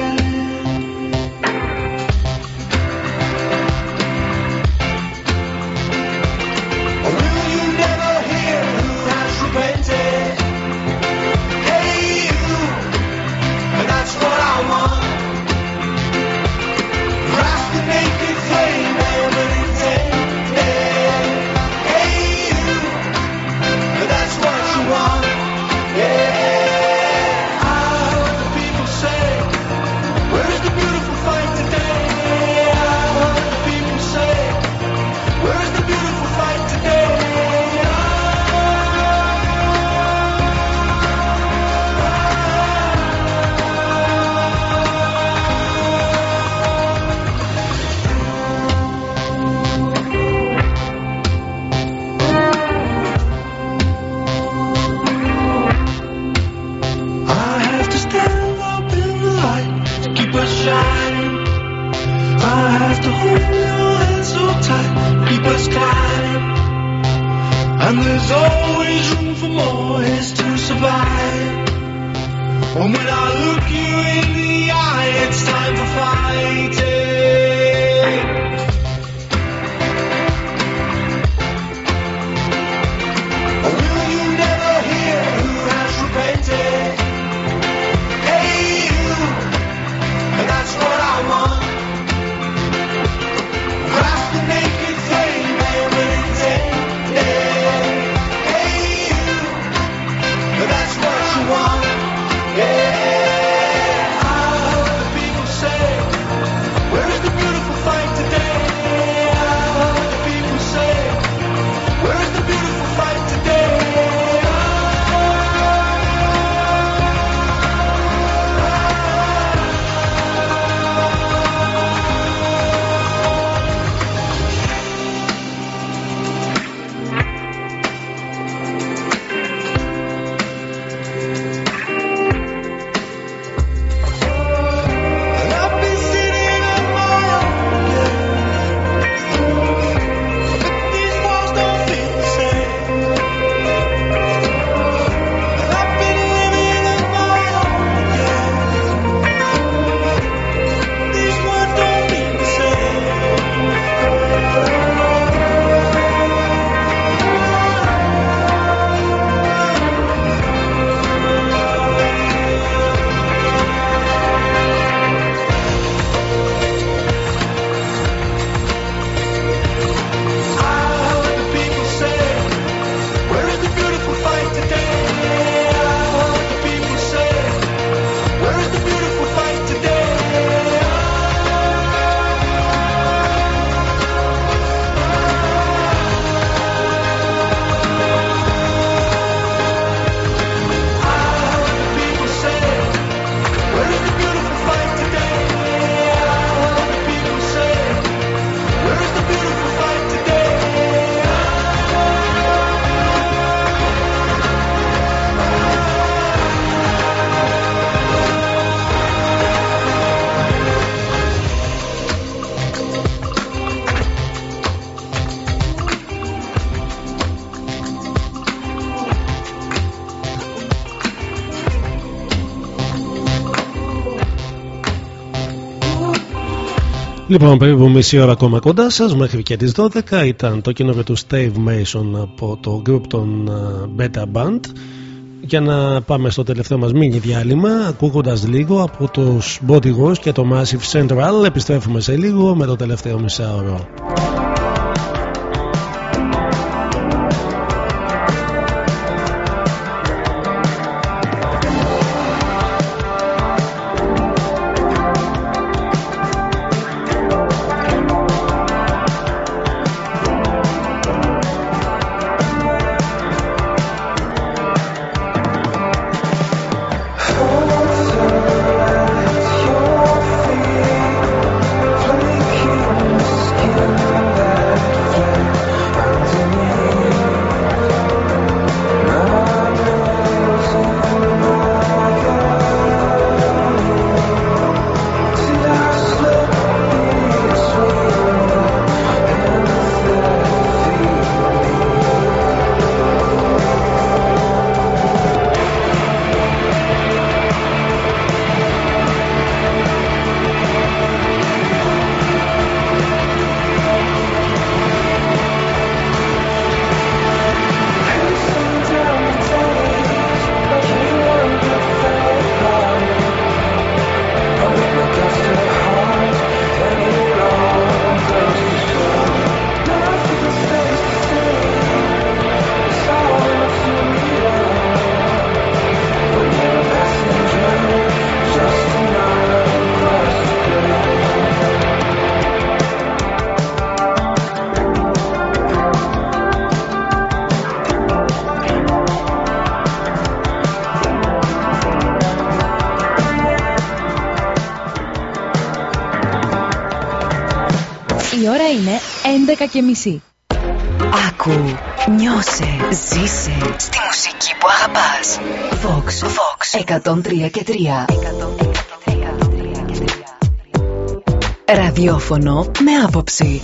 Speaker 2: Λοιπόν, περίπου μισή ώρα ακόμα κοντά σας μέχρι και τις 12 ήταν το καινούριο τους Steve Mason από το group των ε, Beta Band. Για να πάμε στο τελευταίο μας μίνι διάλειμμα, ακούγοντας λίγο από τους Body Wars και το Massive Central, επιστρέφουμε σε λίγο με το τελευταίο μισάωρο.
Speaker 5: 11 και μισή.
Speaker 13: Άκου, νιώσε, ζήσε στη μουσική που αγαπάς. Vox, Vox 103 και 3. Ραδιόφωνο με άποψη.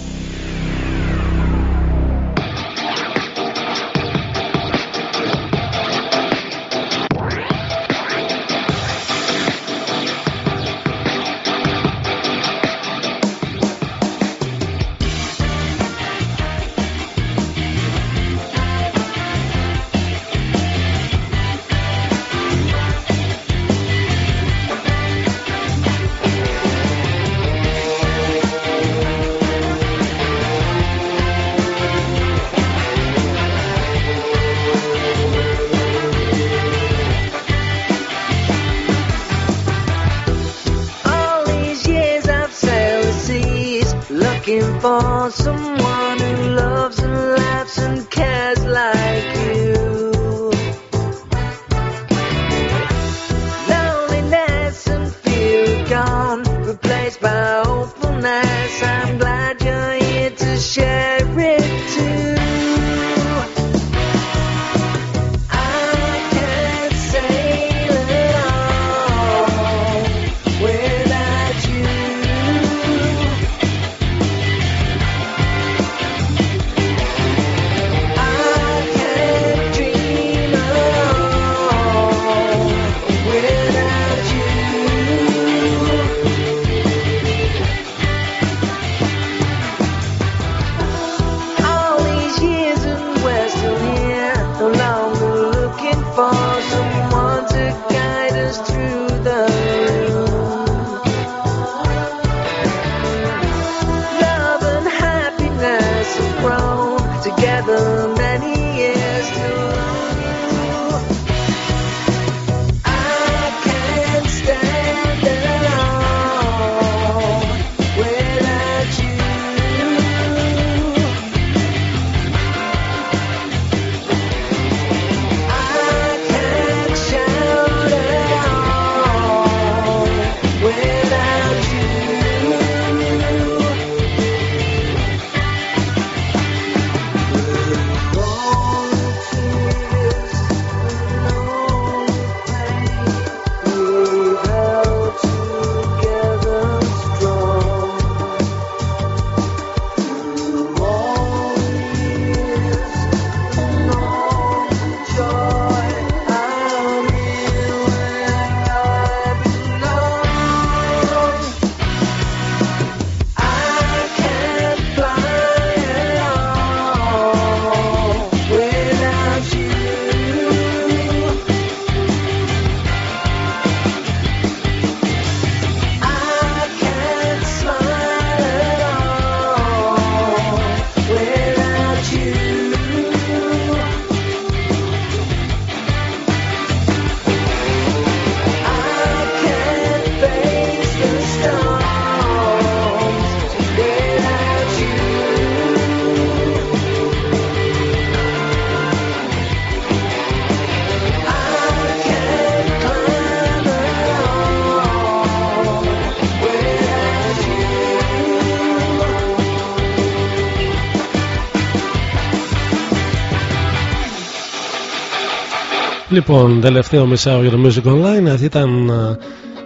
Speaker 2: Λοιπόν, τελευταίο μισάο για το Music Online. Αυτή ήταν α,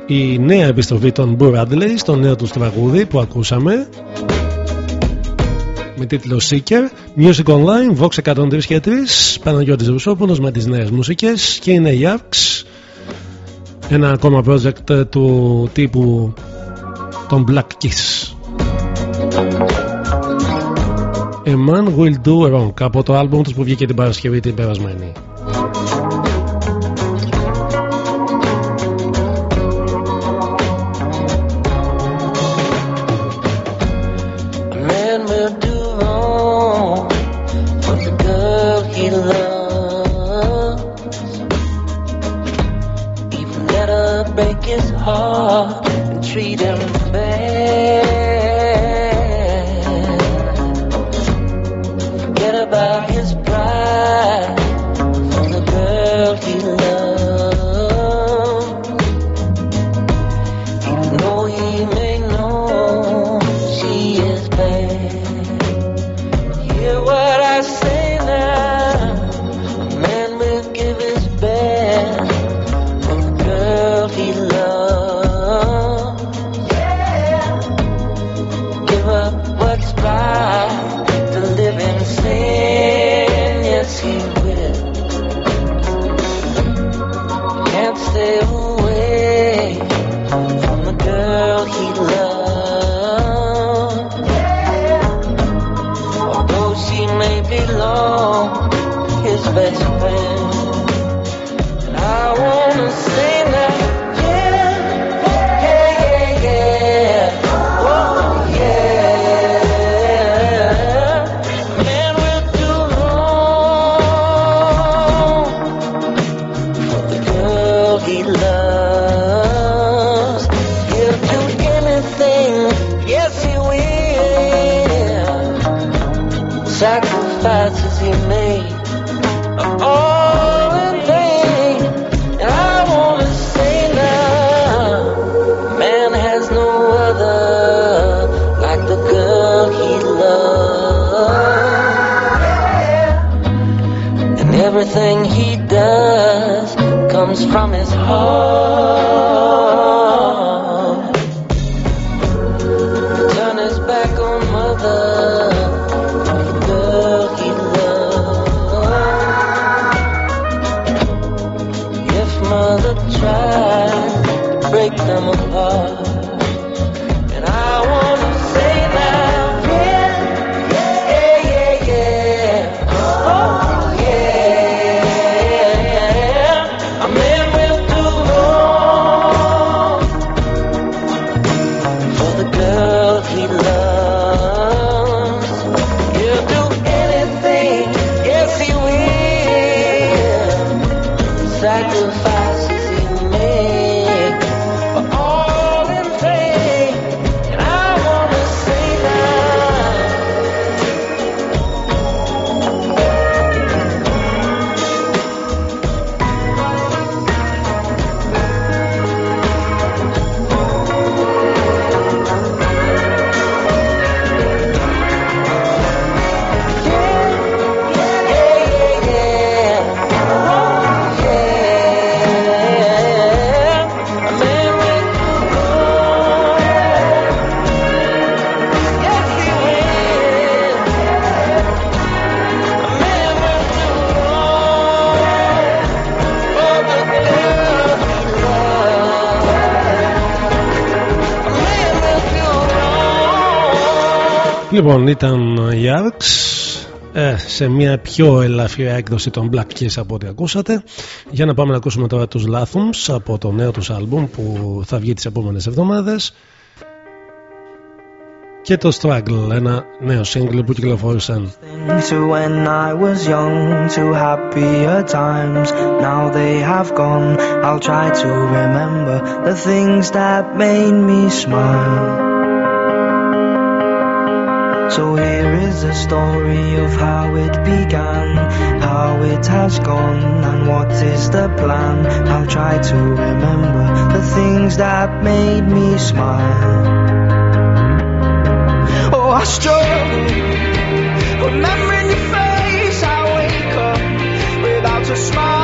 Speaker 2: η νέα επιστροφή των Boo Radley στο νέο τους τραγούδι που ακούσαμε. Με τίτλο Seeker. Music Online, Vox 103 και 3. Παναγιώτης Ρουσόπουλος με τις νέες μουσικές και είναι η Arcs. Ένα ακόμα project του τύπου των Black Kiss. A Man Will Do Wrong από το άλμπουμ τους που βγήκε την Παρασκευή την περασμένη.
Speaker 14: 啊。Heart.
Speaker 2: Λοιπόν, ήταν οι Arcs ε, σε μια πιο ελαφριά έκδοση των Black Keys από ό,τι ακούσατε. Για να πάμε να ακούσουμε τώρα τους Lathums από το νέο τους άλμπουμ που θα βγει τις επόμενες εβδομάδες. Και το Struggle, ένα νέο single που κυκλοφόρησαν.
Speaker 15: to when I was young, to happier times. Now they have gone. I'll try to remember the things that made me smile. So here is the story of how it began, how it has gone, and what is the plan. I'll try to remember the things that made me smile. Oh, I struggle remembering your face. I wake up without a smile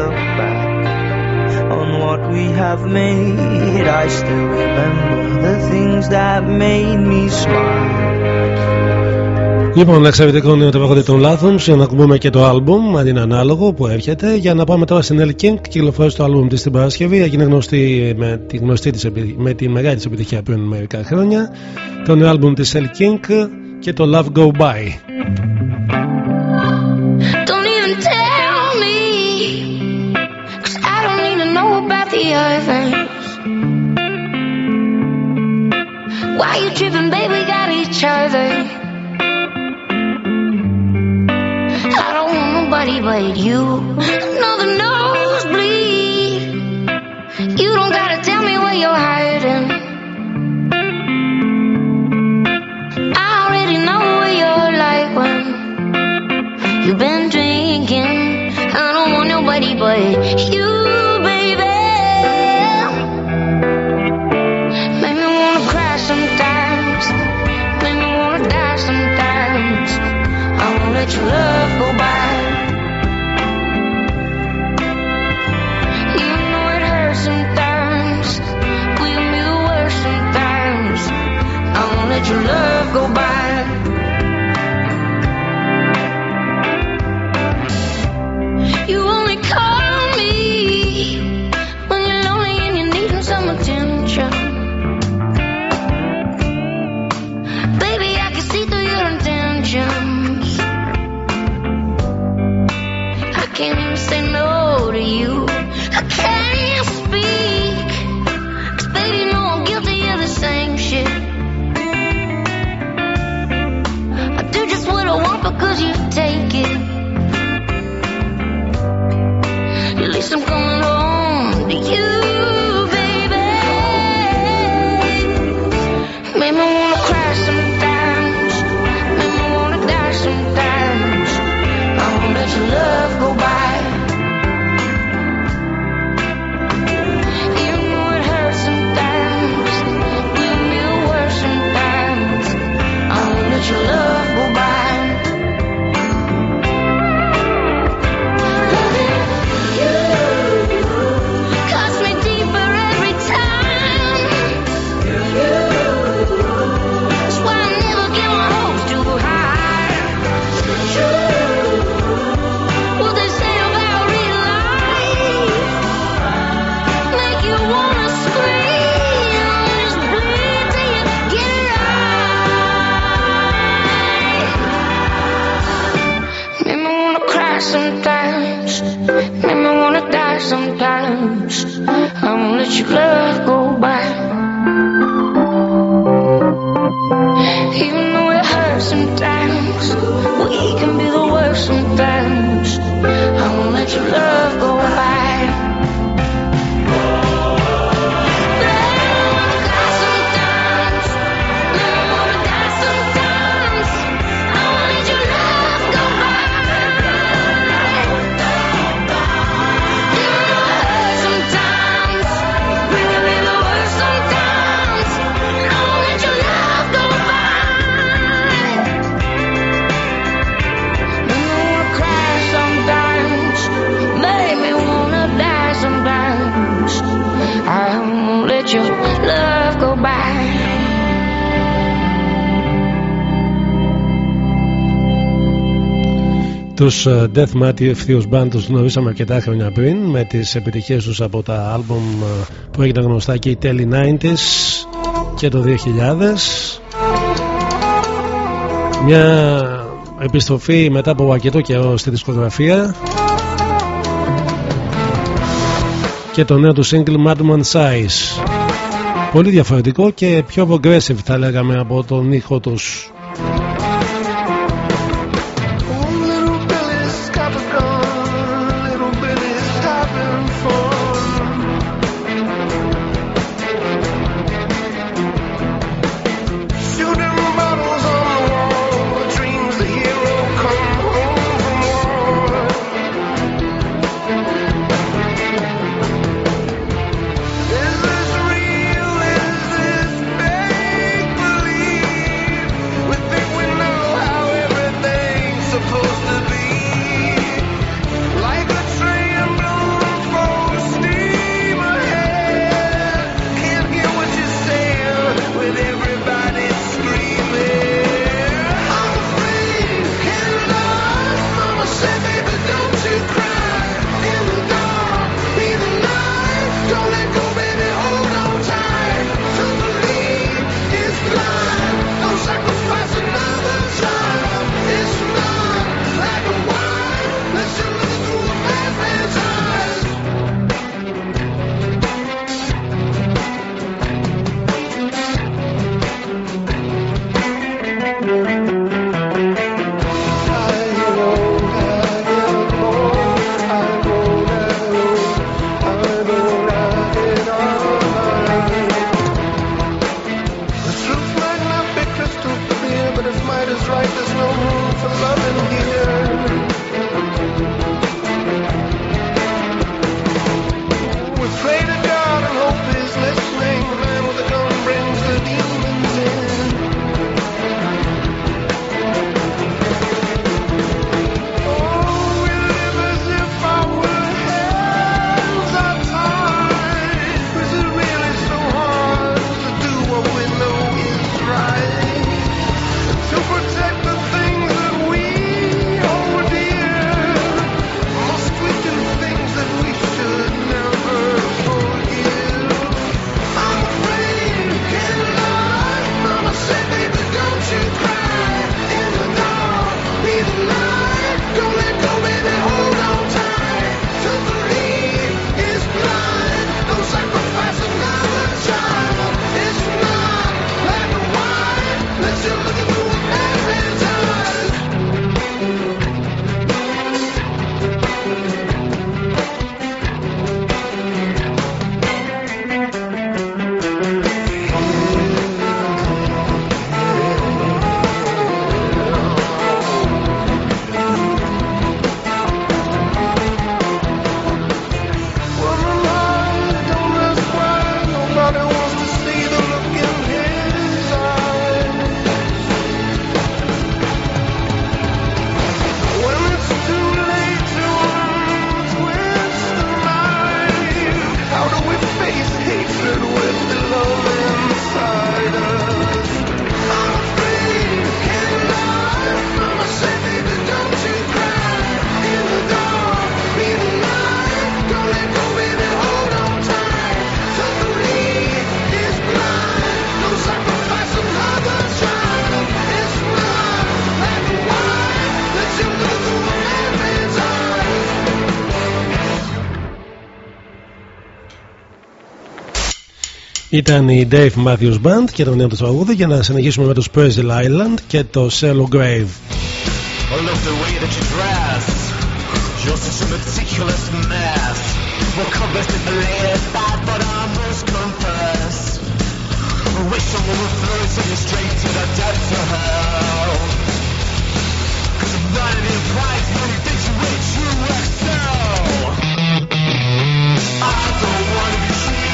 Speaker 15: look back on what we have made. I still remember the things that made me smile.
Speaker 2: Λοιπόν, εξαιρετικό νέο τραγούδι των Λάθων για να ακούμε και το άλμπουμ αντί ανάλογο που έρχεται. Για να πάμε τώρα στην El King, κυκλοφόρησε το άλμπουμ της την Παρασκευή. Έγινε γνωστή με τη, γνωστή της, επι- με τη μεγάλη της επιτυχία πριν μερικά χρόνια. Το νέο άλμπουμ της El King και το Love Go By.
Speaker 1: Don't even tell others. Why you tripping, baby? We got each other. I don't want nobody but you. Another nosebleed. You don't gotta tell me where you're hiding. I already know what you're like when You've been drinking. I don't want nobody but you, let your love go by.
Speaker 2: Τους ε, Death Matty ευθύους band τους γνωρίσαμε αρκετά χρόνια πριν με τις επιτυχίες τους από τα άλμπουμ ε, που έγιναν γνωστά και οι Telly 90s και το 2000 μια επιστροφή μετά από αρκετό καιρό στη δισκογραφία. Και το νέο του single Madman Size πολύ διαφορετικό και πιο progressive θα λέγαμε από τον ήχο τους Ήταν η Dave Matthews Band και το νέο του τραγούδι για να συνεχίσουμε με τους Brazil Island και το Cello Grave.
Speaker 16: I love the way that you dress. You're such a meticulous mess. Well, conversing bad, but I must confess. I wish someone would throw something straight to the depths of hell. Cause I'm running in pride, the only things in which you excel. I don't wanna be seen,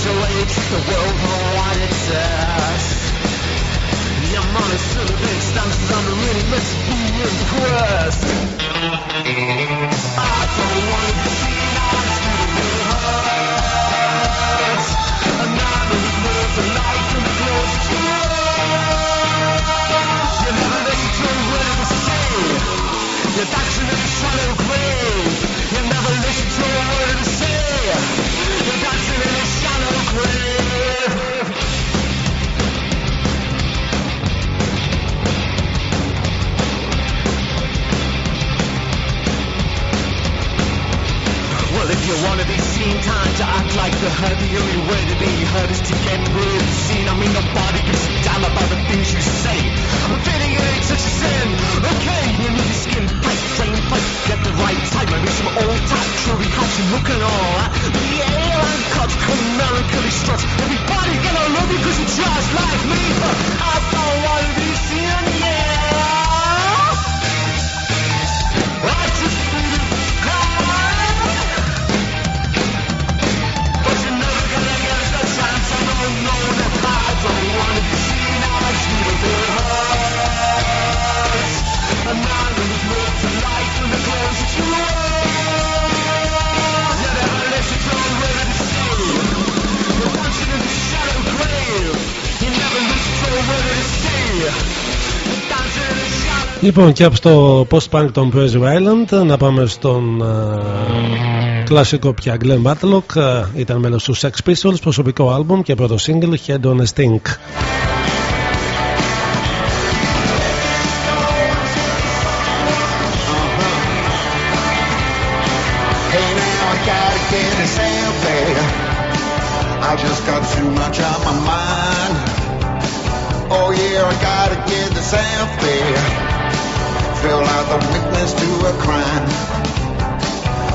Speaker 16: Usually the world for what it says Your money still big stamps I'm really meant to be impressed I don't wanna be seen on hearts And I'm the middle of the night close to You. Never know you really see Your doctrine is shallow to time to act like the herd. The only way to be heard is to get rid of seen. I mean, nobody gives a damn about the things you say. I'm feeling it ain't such a sin. Okay, you need your skin tight, train tight, get the right type. Maybe some old type, truly hot you looking all that. The airline cuts, come melancholy struts. Everybody gonna love you 'cause you're just like me. But I don't wanna be
Speaker 2: Λοιπόν, και από στο post-punk των Brazil Island να πάμε στον α, κλασικό πια Glenn Matlock. Α, ήταν μέλος του Sex Pistols, προσωπικό άλμπουμ και πρώτο single Head on a Stink.
Speaker 17: Hey now, I gotta get this out there. I just got too much on my mind. Oh yeah, I gotta get this out there. Feel like the witness to a crime.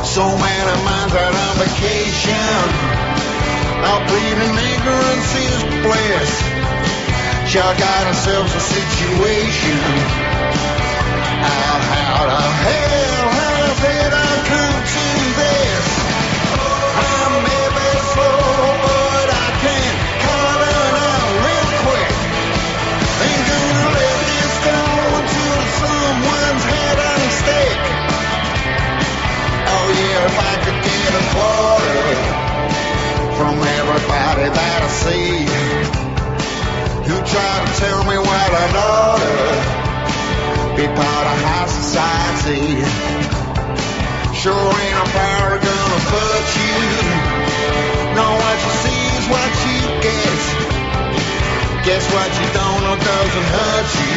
Speaker 17: So many minds out on vacation. Out bleeding ignorance is bliss. Sure got ourselves a situation. How, how the hell has it all come to try to tell me what I ought to be part of high society. Sure ain't a power gonna put you. Know what you see is what you get. Guess what you don't know doesn't hurt you.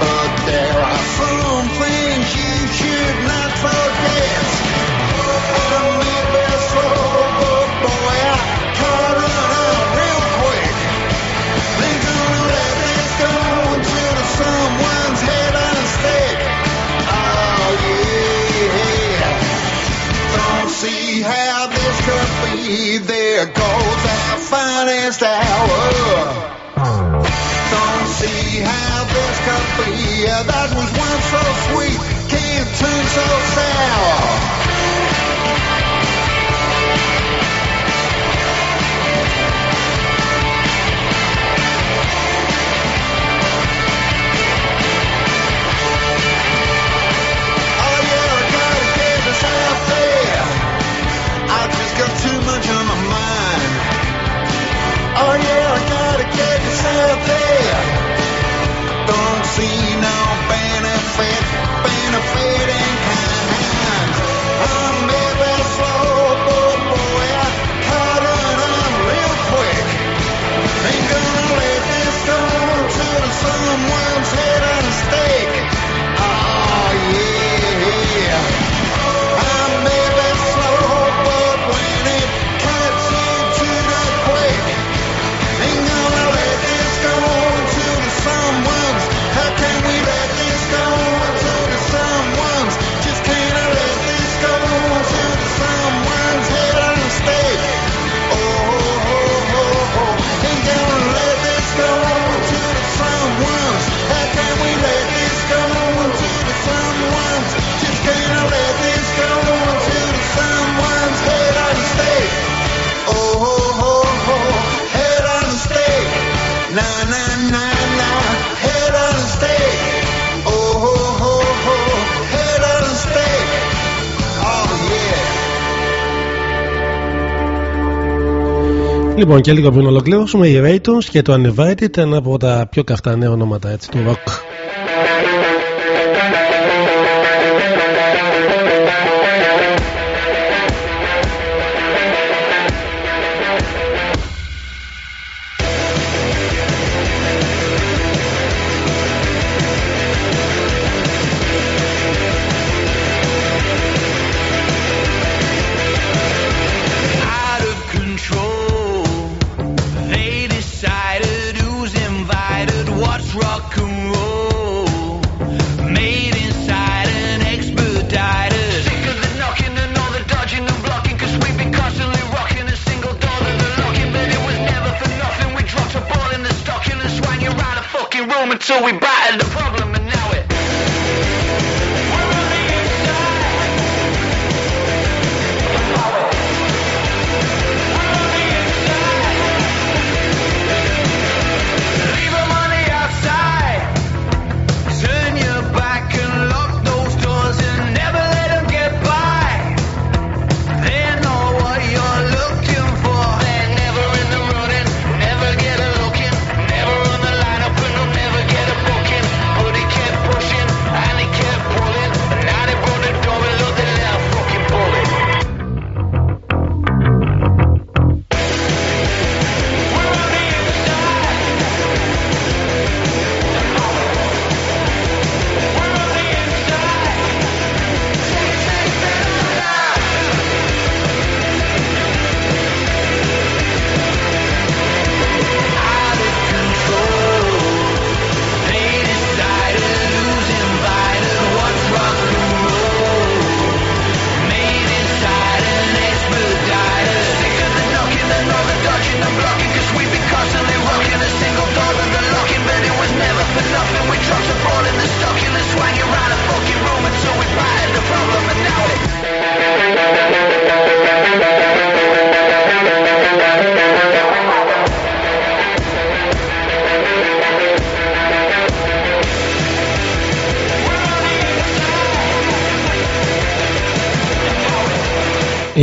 Speaker 17: But there are some things you should not forget. Be. There goes our finest hour. Don't see how this could be. That was once so sweet, can't turn so sour. much on my mind. Oh yeah, I gotta get yourself there. Don't see no benefit.
Speaker 4: Λοιπόν, και λίγο πριν ολοκληρώσουμε, οι Raytons και το Uninvited, ένα από τα πιο καυτά νέα ονόματα έτσι, του rock.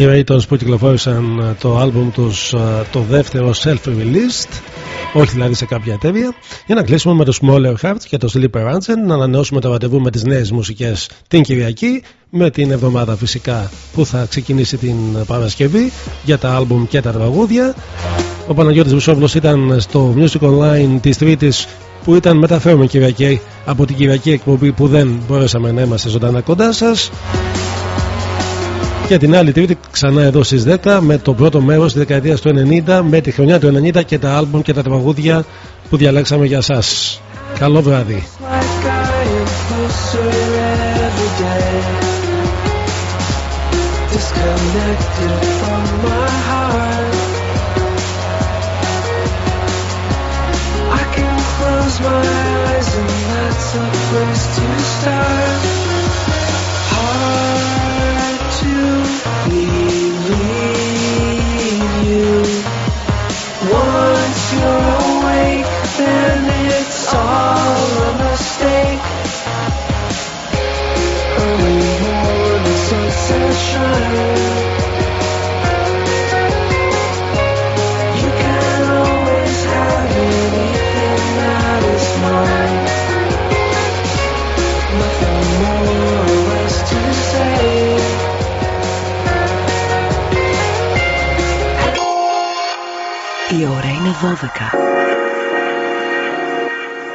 Speaker 4: Οι Raytons που κυκλοφόρησαν ε, το άλμπουμ τους ε, το δεύτερο self-released. Όχι δηλαδή σε κάποια εταιρεία για να κλείσουμε με το Smaller Hearts και το Sleeper Angel να ανανεώσουμε το ραντεβού με τις νέες μουσικές την Κυριακή με την εβδομάδα φυσικά που θα ξεκινήσει την Παρασκευή για τα άλμπουμ και τα τραγούδια. Ο Παναγιώτης Βουσόβλος ήταν στο Music Online της Τρίτης που ήταν μεταφέρουμε Κυριακή από την Κυριακή εκπομπή που δεν μπορέσαμε να είμαστε ζωντανά κοντά σας και την άλλη Τρίτη ξανά εδώ στις 10 με το πρώτο μέρος της δεκαετίας του 90 με τη χρονιά του 90 και τα άλμπουμ και τα τραγούδια που διαλέξαμε για σας. Καλό βράδυ.
Speaker 18: Η ώρα είναι 12.